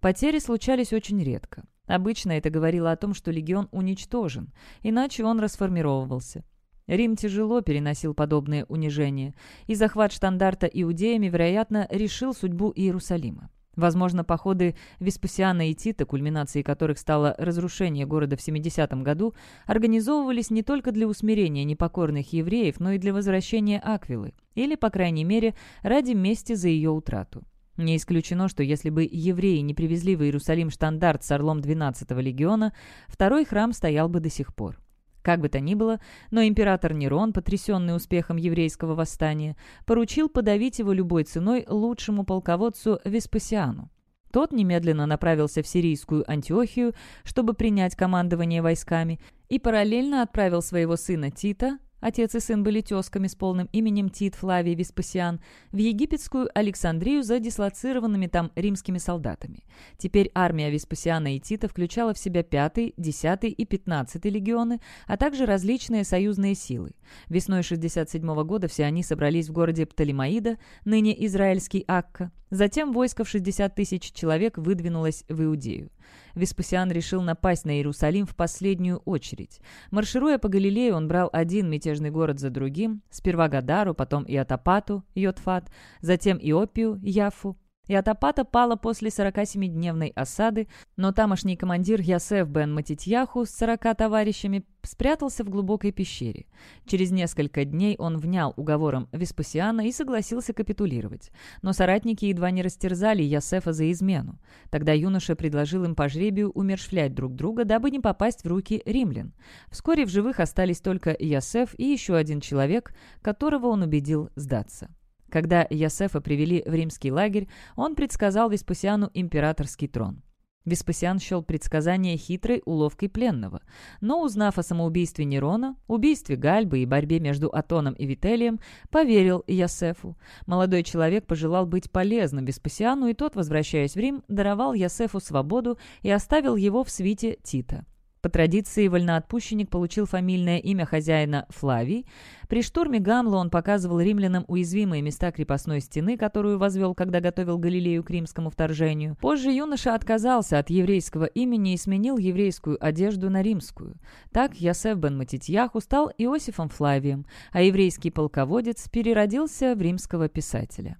Потери случались очень редко. Обычно это говорило о том, что легион уничтожен, иначе он расформировывался. Рим тяжело переносил подобные унижения, и захват штандарта иудеями, вероятно, решил судьбу Иерусалима. Возможно, походы Веспасиана и Тита, кульминацией которых стало разрушение города в 70 году, организовывались не только для усмирения непокорных евреев, но и для возвращения Аквилы, или, по крайней мере, ради мести за ее утрату. Не исключено, что если бы евреи не привезли в Иерусалим штандарт с орлом 12-го легиона, второй храм стоял бы до сих пор. Как бы то ни было, но император Нерон, потрясенный успехом еврейского восстания, поручил подавить его любой ценой лучшему полководцу Веспасиану. Тот немедленно направился в сирийскую Антиохию, чтобы принять командование войсками, и параллельно отправил своего сына Тита, Отец и сын были тезками с полным именем Тит Флавий Веспасиан в египетскую Александрию за дислоцированными там римскими солдатами. Теперь армия Веспасиана и Тита включала в себя 5, 10 и 15 легионы, а также различные союзные силы. Весной 67 года все они собрались в городе Птолемаида, ныне израильский Акка. Затем войско в 60 тысяч человек выдвинулось в Иудею. Веспасиан решил напасть на Иерусалим в последнюю очередь. Маршируя по Галилею, он брал один мятежный город за другим, сперва Гадару, потом Иотапату, Йотфат, затем Иопию, Яфу, и Атапата пала после 47-дневной осады, но тамошний командир Ясеф бен Матитьяху с 40 товарищами спрятался в глубокой пещере. Через несколько дней он внял уговором Веспасиана и согласился капитулировать. Но соратники едва не растерзали Ясефа за измену. Тогда юноша предложил им по жребию умершвлять друг друга, дабы не попасть в руки римлян. Вскоре в живых остались только Ясеф и еще один человек, которого он убедил сдаться. Когда Ясефа привели в римский лагерь, он предсказал Веспасиану императорский трон. Веспасиан счел предсказание хитрой уловкой пленного. Но, узнав о самоубийстве Нерона, убийстве Гальбы и борьбе между Атоном и Вителием, поверил Ясефу. Молодой человек пожелал быть полезным Веспасиану, и тот, возвращаясь в Рим, даровал Ясефу свободу и оставил его в свите Тита. По традиции, вольноотпущенник получил фамильное имя хозяина Флавий. При штурме Гамла он показывал римлянам уязвимые места крепостной стены, которую возвел, когда готовил Галилею к римскому вторжению. Позже юноша отказался от еврейского имени и сменил еврейскую одежду на римскую. Так Ясеф бен Матитьяху стал Иосифом Флавием, а еврейский полководец переродился в римского писателя.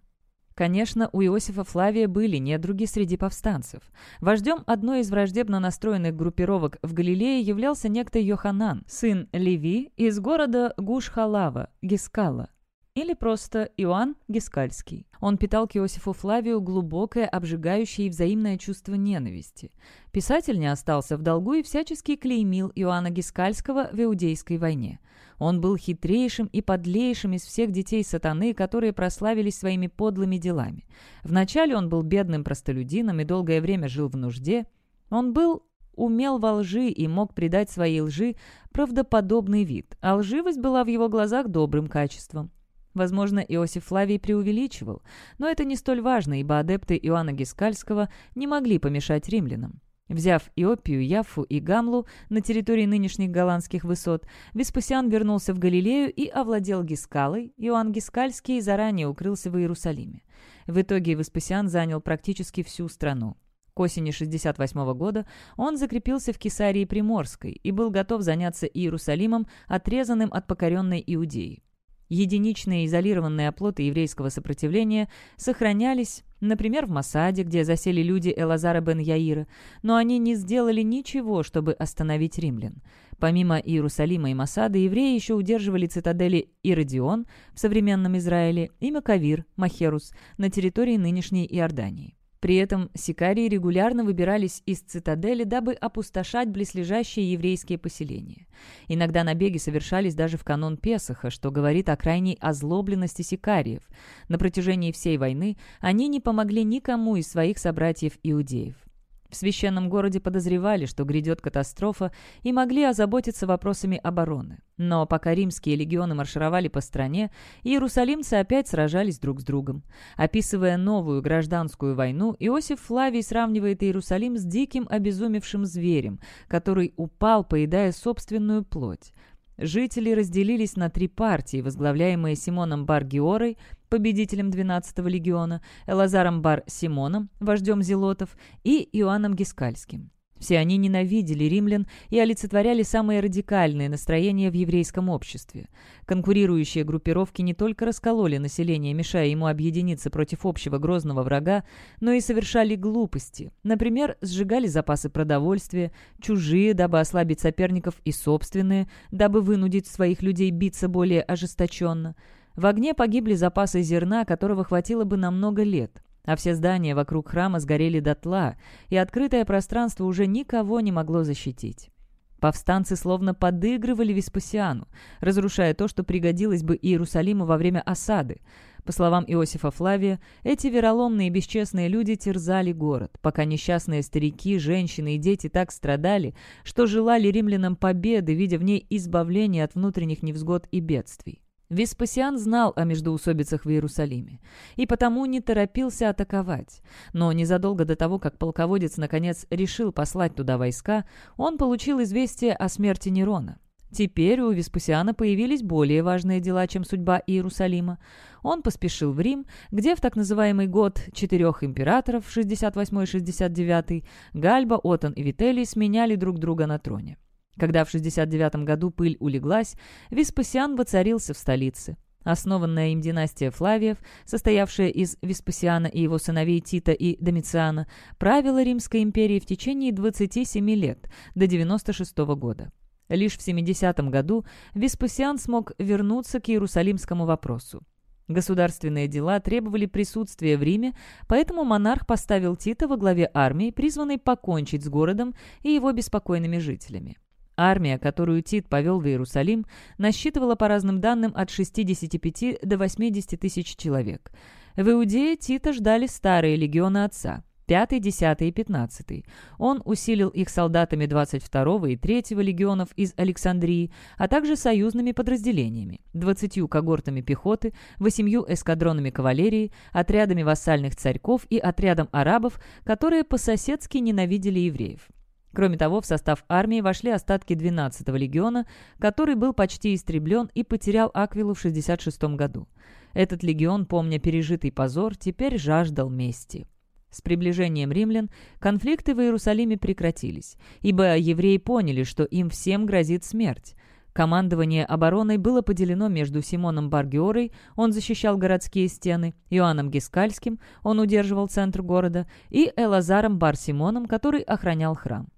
Конечно, у Иосифа Флавия были недруги среди повстанцев. Вождем одной из враждебно настроенных группировок в Галилее являлся некто Йоханан, сын Леви из города Гуш-Халава, Гискала, или просто Иоанн Гискальский. Он питал к Иосифу Флавию глубокое, обжигающее и взаимное чувство ненависти. Писатель не остался в долгу и всячески клеймил Иоанна Гискальского в Иудейской войне. Он был хитрейшим и подлейшим из всех детей сатаны, которые прославились своими подлыми делами. Вначале он был бедным простолюдином и долгое время жил в нужде. Он был умел во лжи и мог придать своей лжи правдоподобный вид, а лживость была в его глазах добрым качеством. Возможно, Иосиф Флавий преувеличивал, но это не столь важно, ибо адепты Иоанна Гискальского не могли помешать римлянам. Взяв Иопию, Яффу и Гамлу на территории нынешних голландских высот, Веспасиан вернулся в Галилею и овладел Гискалой, Иоанн Гискальский заранее укрылся в Иерусалиме. В итоге Веспасиан занял практически всю страну. К осени 68 года он закрепился в Кесарии Приморской и был готов заняться Иерусалимом, отрезанным от покоренной Иудеи. Единичные изолированные оплоты еврейского сопротивления сохранялись, например, в Масаде, где засели люди Элазара бен Яира, но они не сделали ничего, чтобы остановить римлян. Помимо Иерусалима и Масада, евреи еще удерживали цитадели Иродион в современном Израиле и Макавир, Махерус, на территории нынешней Иордании. При этом сикарии регулярно выбирались из цитадели, дабы опустошать близлежащие еврейские поселения. Иногда набеги совершались даже в канон Песаха, что говорит о крайней озлобленности сикариев. На протяжении всей войны они не помогли никому из своих собратьев-иудеев. В священном городе подозревали, что грядет катастрофа, и могли озаботиться вопросами обороны. Но пока римские легионы маршировали по стране, иерусалимцы опять сражались друг с другом. Описывая новую гражданскую войну, Иосиф Флавий сравнивает Иерусалим с диким обезумевшим зверем, который упал, поедая собственную плоть. Жители разделились на три партии, возглавляемые Симоном Бар-Георой, победителем 12-го легиона, Элазаром Бар-Симоном, вождем зелотов, и Иоанном Гискальским. Все они ненавидели римлян и олицетворяли самые радикальные настроения в еврейском обществе. Конкурирующие группировки не только раскололи население, мешая ему объединиться против общего грозного врага, но и совершали глупости. Например, сжигали запасы продовольствия, чужие, дабы ослабить соперников, и собственные, дабы вынудить своих людей биться более ожесточенно. В огне погибли запасы зерна, которого хватило бы на много лет а все здания вокруг храма сгорели дотла, и открытое пространство уже никого не могло защитить. Повстанцы словно подыгрывали Веспасиану, разрушая то, что пригодилось бы Иерусалиму во время осады. По словам Иосифа Флавия, эти вероломные и бесчестные люди терзали город, пока несчастные старики, женщины и дети так страдали, что желали римлянам победы, видя в ней избавление от внутренних невзгод и бедствий. Веспасиан знал о междоусобицах в Иерусалиме и потому не торопился атаковать. Но незадолго до того, как полководец наконец решил послать туда войска, он получил известие о смерти Нерона. Теперь у Веспасиана появились более важные дела, чем судьба Иерусалима. Он поспешил в Рим, где в так называемый год четырех императоров, 68-69, Гальба, Отон и Вителий сменяли друг друга на троне. Когда в 69 году пыль улеглась, Веспасиан воцарился в столице. Основанная им династия Флавиев, состоявшая из Веспасиана и его сыновей Тита и Домициана, правила Римской империи в течение 27 лет, до 96 года. Лишь в 70 году Веспасиан смог вернуться к Иерусалимскому вопросу. Государственные дела требовали присутствия в Риме, поэтому монарх поставил Тита во главе армии, призванной покончить с городом и его беспокойными жителями. Армия, которую Тит повел в Иерусалим, насчитывала по разным данным от 65 до 80 тысяч человек. В Иудее Тита ждали старые легионы отца – 5, 10 и 15. Он усилил их солдатами 22 и 3 легионов из Александрии, а также союзными подразделениями, 20 когортами пехоты, 8 эскадронами кавалерии, отрядами вассальных царьков и отрядом арабов, которые по-соседски ненавидели евреев. Кроме того, в состав армии вошли остатки 12-го легиона, который был почти истреблен и потерял Аквилу в 66 году. Этот легион, помня пережитый позор, теперь жаждал мести. С приближением римлян конфликты в Иерусалиме прекратились, ибо евреи поняли, что им всем грозит смерть. Командование обороной было поделено между Симоном Баргиорой, он защищал городские стены, Иоанном Гискальским, он удерживал центр города, и Элазаром Бар-Симоном, который охранял храм.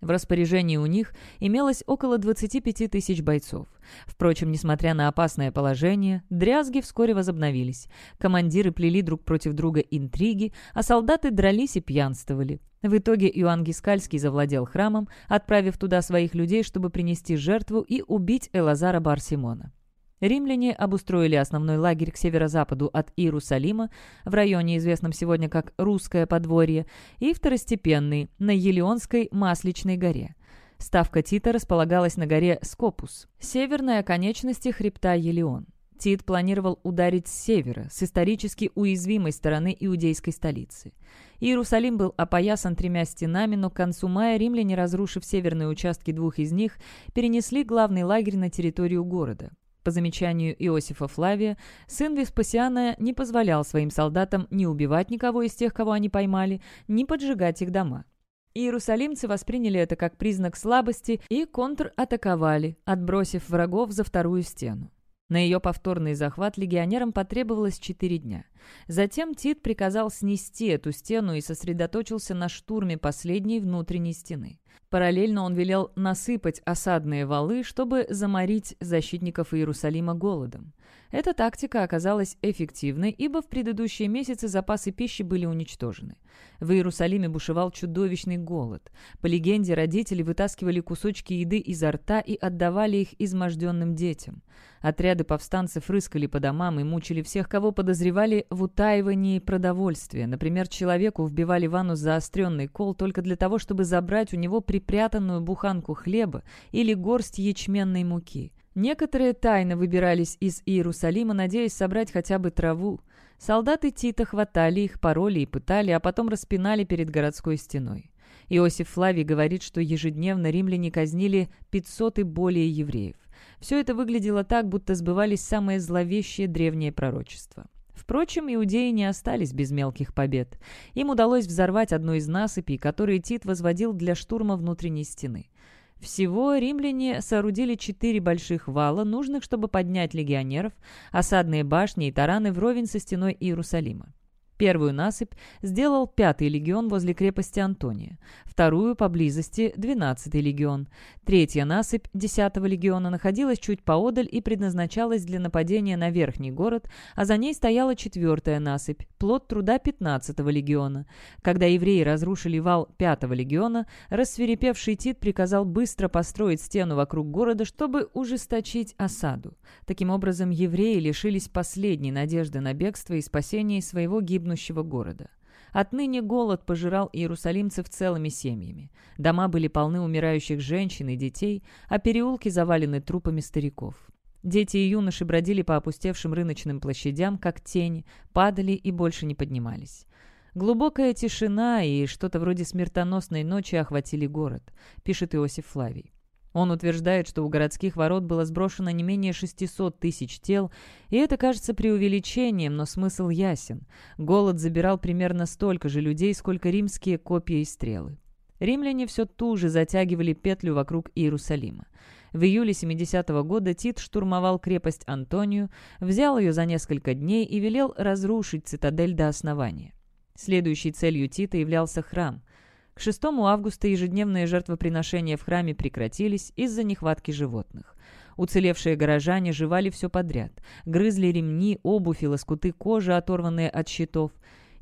В распоряжении у них имелось около 25 тысяч бойцов. Впрочем, несмотря на опасное положение, дрязги вскоре возобновились. Командиры плели друг против друга интриги, а солдаты дрались и пьянствовали. В итоге Иоанн Гискальский завладел храмом, отправив туда своих людей, чтобы принести жертву и убить Элазара Барсимона. Римляне обустроили основной лагерь к северо-западу от Иерусалима, в районе, известном сегодня как Русское подворье, и второстепенный, на Елеонской Масличной горе. Ставка Тита располагалась на горе Скопус, северной оконечности хребта Елеон. Тит планировал ударить с севера, с исторически уязвимой стороны иудейской столицы. Иерусалим был опоясан тремя стенами, но к концу мая римляне, разрушив северные участки двух из них, перенесли главный лагерь на территорию города. По замечанию Иосифа Флавия, сын Веспасиана не позволял своим солдатам ни убивать никого из тех, кого они поймали, ни поджигать их дома. Иерусалимцы восприняли это как признак слабости и контратаковали, отбросив врагов за вторую стену. На ее повторный захват легионерам потребовалось четыре дня. Затем Тит приказал снести эту стену и сосредоточился на штурме последней внутренней стены. Параллельно он велел насыпать осадные валы, чтобы заморить защитников Иерусалима голодом. Эта тактика оказалась эффективной, ибо в предыдущие месяцы запасы пищи были уничтожены. В Иерусалиме бушевал чудовищный голод. По легенде, родители вытаскивали кусочки еды изо рта и отдавали их изможденным детям. Отряды повстанцев рыскали по домам и мучили всех, кого подозревали в утаивании продовольствия. Например, человеку вбивали в анус заостренный кол только для того, чтобы забрать у него припрятанную буханку хлеба или горсть ячменной муки. Некоторые тайно выбирались из Иерусалима, надеясь собрать хотя бы траву. Солдаты Тита хватали их, пороли и пытали, а потом распинали перед городской стеной. Иосиф Флавий говорит, что ежедневно римляне казнили 500 и более евреев. Все это выглядело так, будто сбывались самые зловещие древние пророчества. Впрочем, иудеи не остались без мелких побед. Им удалось взорвать одну из насыпей, которые Тит возводил для штурма внутренней стены. Всего римляне соорудили четыре больших вала, нужных, чтобы поднять легионеров, осадные башни и тараны вровень со стеной Иерусалима. Первую насыпь сделал пятый легион возле крепости Антония, вторую поблизости – двенадцатый легион. Третья насыпь десятого легиона находилась чуть поодаль и предназначалась для нападения на верхний город, а за ней стояла четвертая насыпь, плод труда пятнадцатого легиона. Когда евреи разрушили вал пятого легиона, рассверепевший Тит приказал быстро построить стену вокруг города, чтобы ужесточить осаду. Таким образом, евреи лишились последней надежды на бегство и спасение своего гибнущего гибнущего города. Отныне голод пожирал иерусалимцев целыми семьями. Дома были полны умирающих женщин и детей, а переулки завалены трупами стариков. Дети и юноши бродили по опустевшим рыночным площадям, как тени, падали и больше не поднимались. Глубокая тишина и что-то вроде смертоносной ночи охватили город, пишет Иосиф Флавий. Он утверждает, что у городских ворот было сброшено не менее 600 тысяч тел, и это кажется преувеличением, но смысл ясен. Голод забирал примерно столько же людей, сколько римские копья и стрелы. Римляне все туже затягивали петлю вокруг Иерусалима. В июле 70 -го года Тит штурмовал крепость Антонию, взял ее за несколько дней и велел разрушить цитадель до основания. Следующей целью Тита являлся храм. К 6 августа ежедневные жертвоприношения в храме прекратились из-за нехватки животных. Уцелевшие горожане жевали все подряд. Грызли ремни, обувь и лоскуты кожи, оторванные от щитов.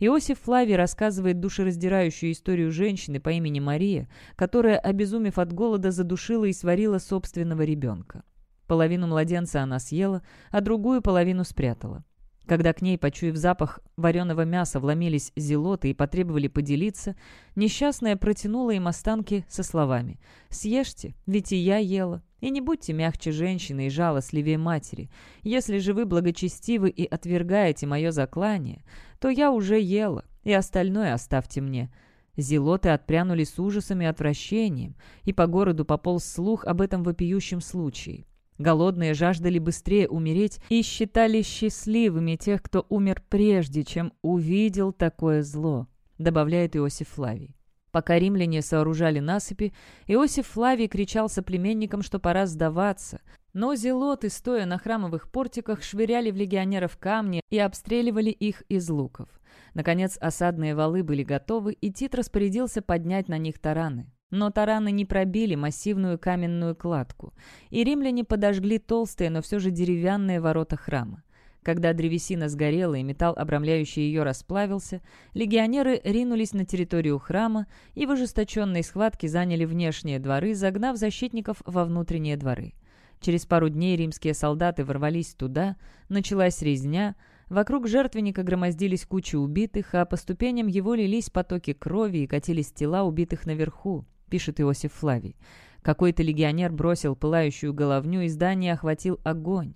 Иосиф Флавий рассказывает душераздирающую историю женщины по имени Мария, которая, обезумев от голода, задушила и сварила собственного ребенка. Половину младенца она съела, а другую половину спрятала. Когда к ней, почуяв запах вареного мяса, вломились зелоты и потребовали поделиться, несчастная протянула им останки со словами «Съешьте, ведь и я ела, и не будьте мягче женщины и жалостливее матери. Если же вы благочестивы и отвергаете мое заклание, то я уже ела, и остальное оставьте мне». Зелоты отпрянули с ужасом и отвращением, и по городу пополз слух об этом вопиющем случае. Голодные жаждали быстрее умереть и считали счастливыми тех, кто умер прежде, чем увидел такое зло, добавляет Иосиф Флавий. Пока римляне сооружали насыпи, Иосиф Флавий кричал соплеменникам, что пора сдаваться. Но зелоты, стоя на храмовых портиках, швыряли в легионеров камни и обстреливали их из луков. Наконец, осадные валы были готовы, и Тит распорядился поднять на них тараны. Но тараны не пробили массивную каменную кладку, и римляне подожгли толстые, но все же деревянные ворота храма. Когда древесина сгорела и металл, обрамляющий ее, расплавился, легионеры ринулись на территорию храма и в ожесточенной схватке заняли внешние дворы, загнав защитников во внутренние дворы. Через пару дней римские солдаты ворвались туда, началась резня, вокруг жертвенника громоздились кучи убитых, а по ступеням его лились потоки крови и катились тела убитых наверху пишет Иосиф Флавий. Какой-то легионер бросил пылающую головню, и здание охватил огонь.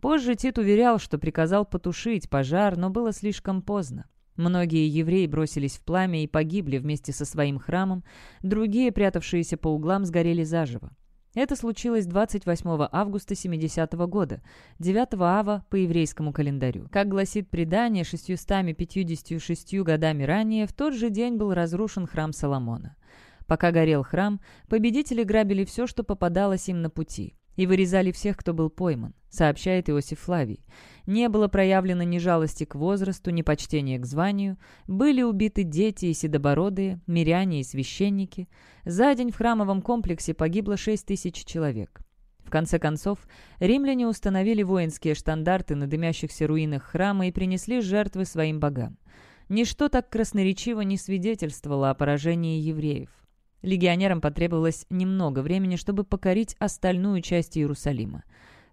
Позже Тит уверял, что приказал потушить пожар, но было слишком поздно. Многие евреи бросились в пламя и погибли вместе со своим храмом, другие, прятавшиеся по углам, сгорели заживо. Это случилось 28 августа 70 -го года, 9 ава по еврейскому календарю. Как гласит предание, 656 годами ранее в тот же день был разрушен храм Соломона. Пока горел храм, победители грабили все, что попадалось им на пути. и вырезали всех, кто был пойман, сообщает Иосиф Флавий. Не было проявлено ни жалости к возрасту, ни почтения к званию. Были убиты дети и седобородые, миряне и священники. За день в храмовом комплексе погибло 6 тысяч человек. В конце концов, римляне установили воинские штандарты на дымящихся руинах храма и принесли жертвы своим богам. Ничто так красноречиво не свидетельствовало о поражении евреев. Легионерам потребовалось немного времени, чтобы покорить остальную часть Иерусалима.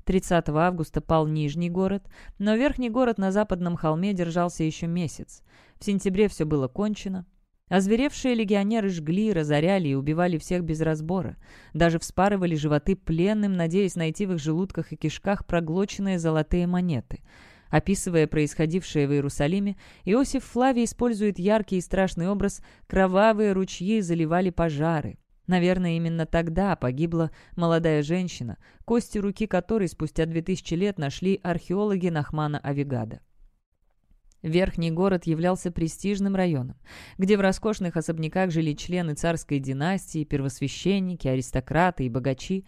30 августа пал Нижний город, но Верхний город на западном холме держался еще месяц. В сентябре все было кончено. Озверевшие легионеры жгли, разоряли и убивали всех без разбора. Даже вспарывали животы пленным, надеясь найти в их желудках и кишках проглоченные золотые монеты. Описывая происходившее в Иерусалиме, Иосиф Флавий использует яркий и страшный образ «кровавые ручьи заливали пожары». Наверное, именно тогда погибла молодая женщина, кости руки которой спустя 2000 лет нашли археологи Нахмана Авигада. Верхний город являлся престижным районом, где в роскошных особняках жили члены царской династии, первосвященники, аристократы и богачи.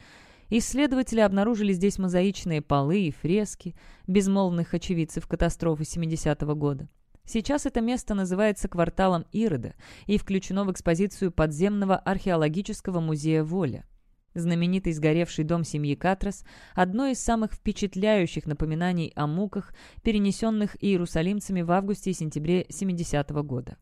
Исследователи обнаружили здесь мозаичные полы и фрески безмолвных очевидцев катастрофы 70-го года. Сейчас это место называется кварталом Ирода и включено в экспозицию подземного археологического музея «Воля». Знаменитый сгоревший дом семьи Катрас – одно из самых впечатляющих напоминаний о муках, перенесенных иерусалимцами в августе и сентябре 70 -го года.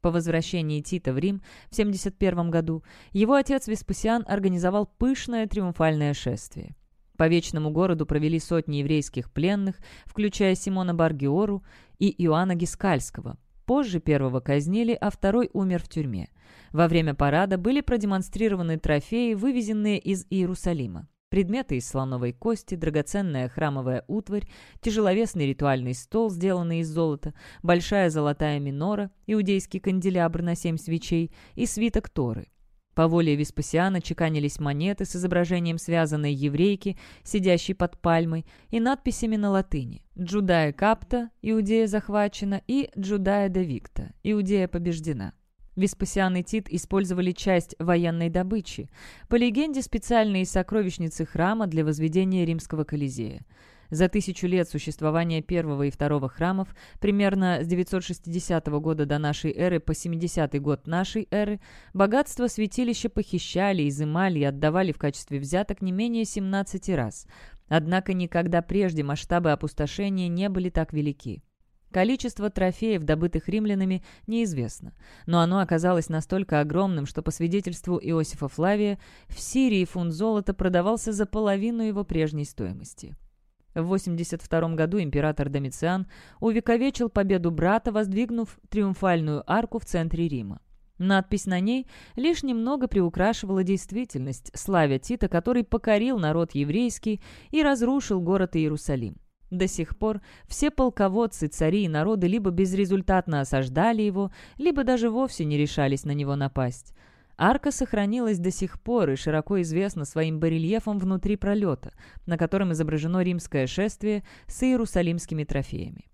По возвращении Тита в Рим в 71 году его отец Веспасиан организовал пышное триумфальное шествие. По Вечному городу провели сотни еврейских пленных, включая Симона Баргиору и Иоанна Гискальского. Позже первого казнили, а второй умер в тюрьме. Во время парада были продемонстрированы трофеи, вывезенные из Иерусалима. Предметы из слоновой кости, драгоценная храмовая утварь, тяжеловесный ритуальный стол, сделанный из золота, большая золотая минора, иудейский канделябр на семь свечей и свиток Торы – по воле Веспасиана чеканились монеты с изображением связанной еврейки, сидящей под пальмой, и надписями на латыни «Джудая капта, Иудея захвачена» и «Джудая де викта, Иудея побеждена». Веспасиан и Тит использовали часть военной добычи. По легенде, специальные сокровищницы храма для возведения римского колизея. За тысячу лет существования первого и второго храмов, примерно с 960 года до нашей эры по 70 год нашей эры, богатство святилища похищали, изымали и отдавали в качестве взяток не менее 17 раз. Однако никогда прежде масштабы опустошения не были так велики. Количество трофеев, добытых римлянами, неизвестно, но оно оказалось настолько огромным, что по свидетельству Иосифа Флавия в Сирии фунт золота продавался за половину его прежней стоимости. В 82 году император Домициан увековечил победу брата, воздвигнув триумфальную арку в центре Рима. Надпись на ней лишь немного приукрашивала действительность, славя Тита, который покорил народ еврейский и разрушил город Иерусалим. До сих пор все полководцы, цари и народы либо безрезультатно осаждали его, либо даже вовсе не решались на него напасть. Арка сохранилась до сих пор и широко известна своим барельефом внутри пролета, на котором изображено римское шествие с иерусалимскими трофеями.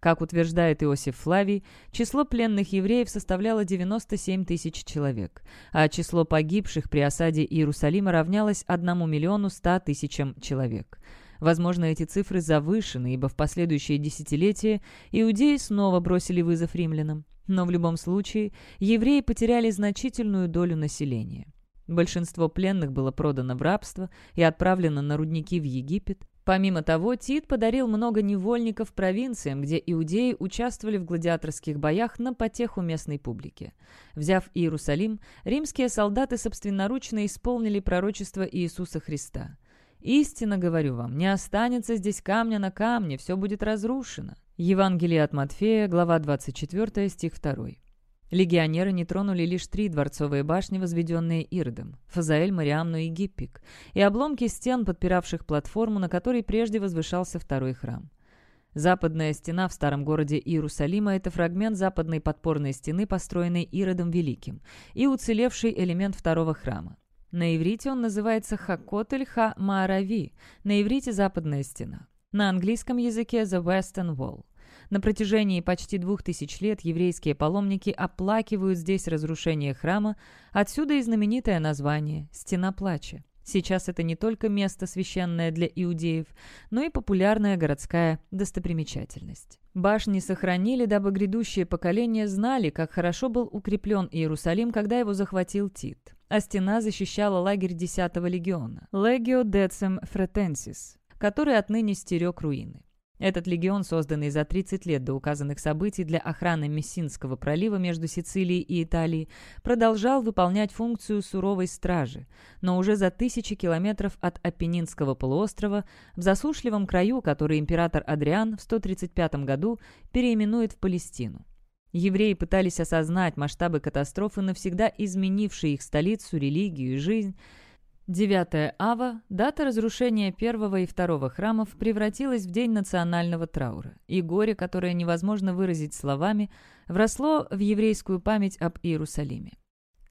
Как утверждает Иосиф Флавий, число пленных евреев составляло 97 тысяч человек, а число погибших при осаде Иерусалима равнялось 1 миллиону 100 тысячам человек. Возможно, эти цифры завышены, ибо в последующие десятилетия иудеи снова бросили вызов римлянам. Но в любом случае евреи потеряли значительную долю населения. Большинство пленных было продано в рабство и отправлено на рудники в Египет. Помимо того, Тит подарил много невольников провинциям, где иудеи участвовали в гладиаторских боях на потеху местной публики. Взяв Иерусалим, римские солдаты собственноручно исполнили пророчество Иисуса Христа. «Истинно говорю вам, не останется здесь камня на камне, все будет разрушено». Евангелие от Матфея, глава 24, стих 2. Легионеры не тронули лишь три дворцовые башни, возведенные Иродом – Фазаэль, Мариамну и Гиппик, и обломки стен, подпиравших платформу, на которой прежде возвышался второй храм. Западная стена в старом городе Иерусалима – это фрагмент западной подпорной стены, построенной Иродом Великим, и уцелевший элемент второго храма. На иврите он называется Хакотель Ха-Маарави, на иврите – западная стена. На английском языке The Western Wall. На протяжении почти двух тысяч лет еврейские паломники оплакивают здесь разрушение храма, отсюда и знаменитое название «Стена плача». Сейчас это не только место, священное для иудеев, но и популярная городская достопримечательность. Башни сохранили, дабы грядущие поколения знали, как хорошо был укреплен Иерусалим, когда его захватил Тит. А стена защищала лагерь 10-го легиона – Legio Decem Fretensis, который отныне стерег руины. Этот легион, созданный за 30 лет до указанных событий для охраны Мессинского пролива между Сицилией и Италией, продолжал выполнять функцию суровой стражи, но уже за тысячи километров от Апеннинского полуострова, в засушливом краю, который император Адриан в 135 году переименует в Палестину. Евреи пытались осознать масштабы катастрофы, навсегда изменившей их столицу, религию и жизнь, 9 ава, дата разрушения первого и второго храмов, превратилась в день национального траура, и горе, которое невозможно выразить словами, вросло в еврейскую память об Иерусалиме.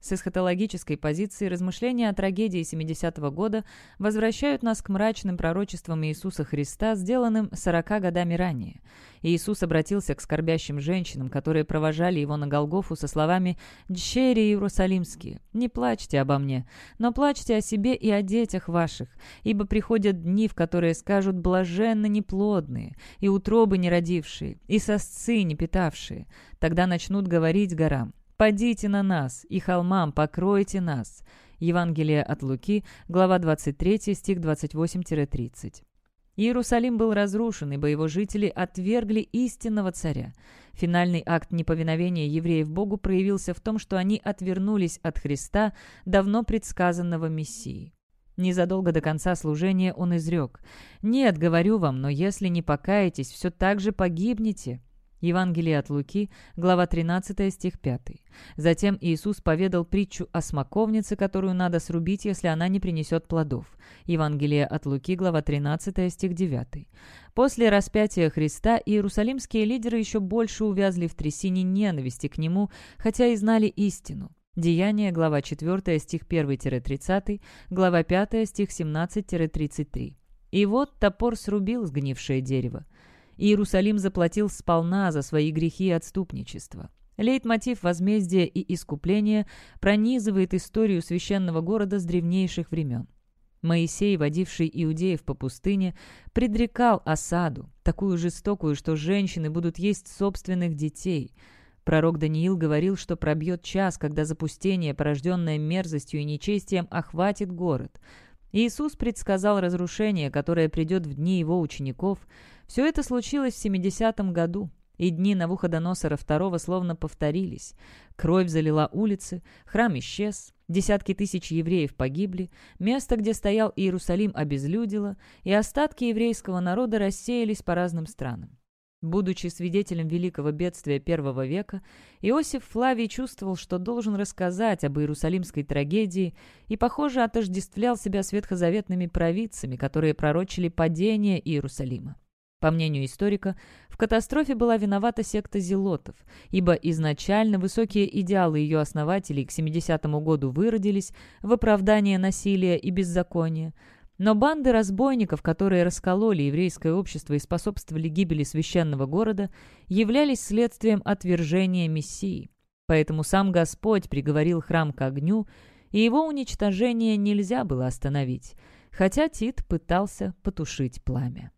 С эсхатологической позиции размышления о трагедии 70-го года возвращают нас к мрачным пророчествам Иисуса Христа, сделанным 40 годами ранее. Иисус обратился к скорбящим женщинам, которые провожали его на Голгофу со словами «Дщери Иерусалимские, не плачьте обо мне, но плачьте о себе и о детях ваших, ибо приходят дни, в которые скажут блаженно неплодные, и утробы не родившие, и сосцы не питавшие. Тогда начнут говорить горам, «Падите на нас, и холмам покройте нас». Евангелие от Луки, глава 23, стих 28-30. Иерусалим был разрушен, ибо его жители отвергли истинного царя. Финальный акт неповиновения евреев Богу проявился в том, что они отвернулись от Христа, давно предсказанного Мессии. Незадолго до конца служения он изрек «Нет, говорю вам, но если не покаетесь, все так же погибнете». Евангелие от Луки, глава 13, стих 5. Затем Иисус поведал притчу о смоковнице, которую надо срубить, если она не принесет плодов. Евангелие от Луки, глава 13, стих 9. После распятия Христа иерусалимские лидеры еще больше увязли в трясине ненависти к Нему, хотя и знали истину. Деяние, глава 4, стих 1-30, глава 5, стих 17-33. И вот топор срубил сгнившее дерево. Иерусалим заплатил сполна за свои грехи и отступничество. Лейтмотив возмездия и искупления пронизывает историю священного города с древнейших времен. Моисей, водивший иудеев по пустыне, предрекал осаду, такую жестокую, что женщины будут есть собственных детей. Пророк Даниил говорил, что пробьет час, когда запустение, порожденное мерзостью и нечестием, охватит город. Иисус предсказал разрушение, которое придет в дни его учеников – все это случилось в 70-м году, и дни Навуходоносора II словно повторились. Кровь залила улицы, храм исчез, десятки тысяч евреев погибли, место, где стоял Иерусалим, обезлюдило, и остатки еврейского народа рассеялись по разным странам. Будучи свидетелем великого бедствия первого века, Иосиф Флавий чувствовал, что должен рассказать об иерусалимской трагедии и, похоже, отождествлял себя с ветхозаветными провидцами, которые пророчили падение Иерусалима. По мнению историка, в катастрофе была виновата секта зелотов, ибо изначально высокие идеалы ее основателей к 70-му году выродились в оправдание насилия и беззакония, но банды разбойников, которые раскололи еврейское общество и способствовали гибели священного города, являлись следствием отвержения Мессии. Поэтому сам Господь приговорил храм к огню, и его уничтожение нельзя было остановить, хотя Тит пытался потушить пламя.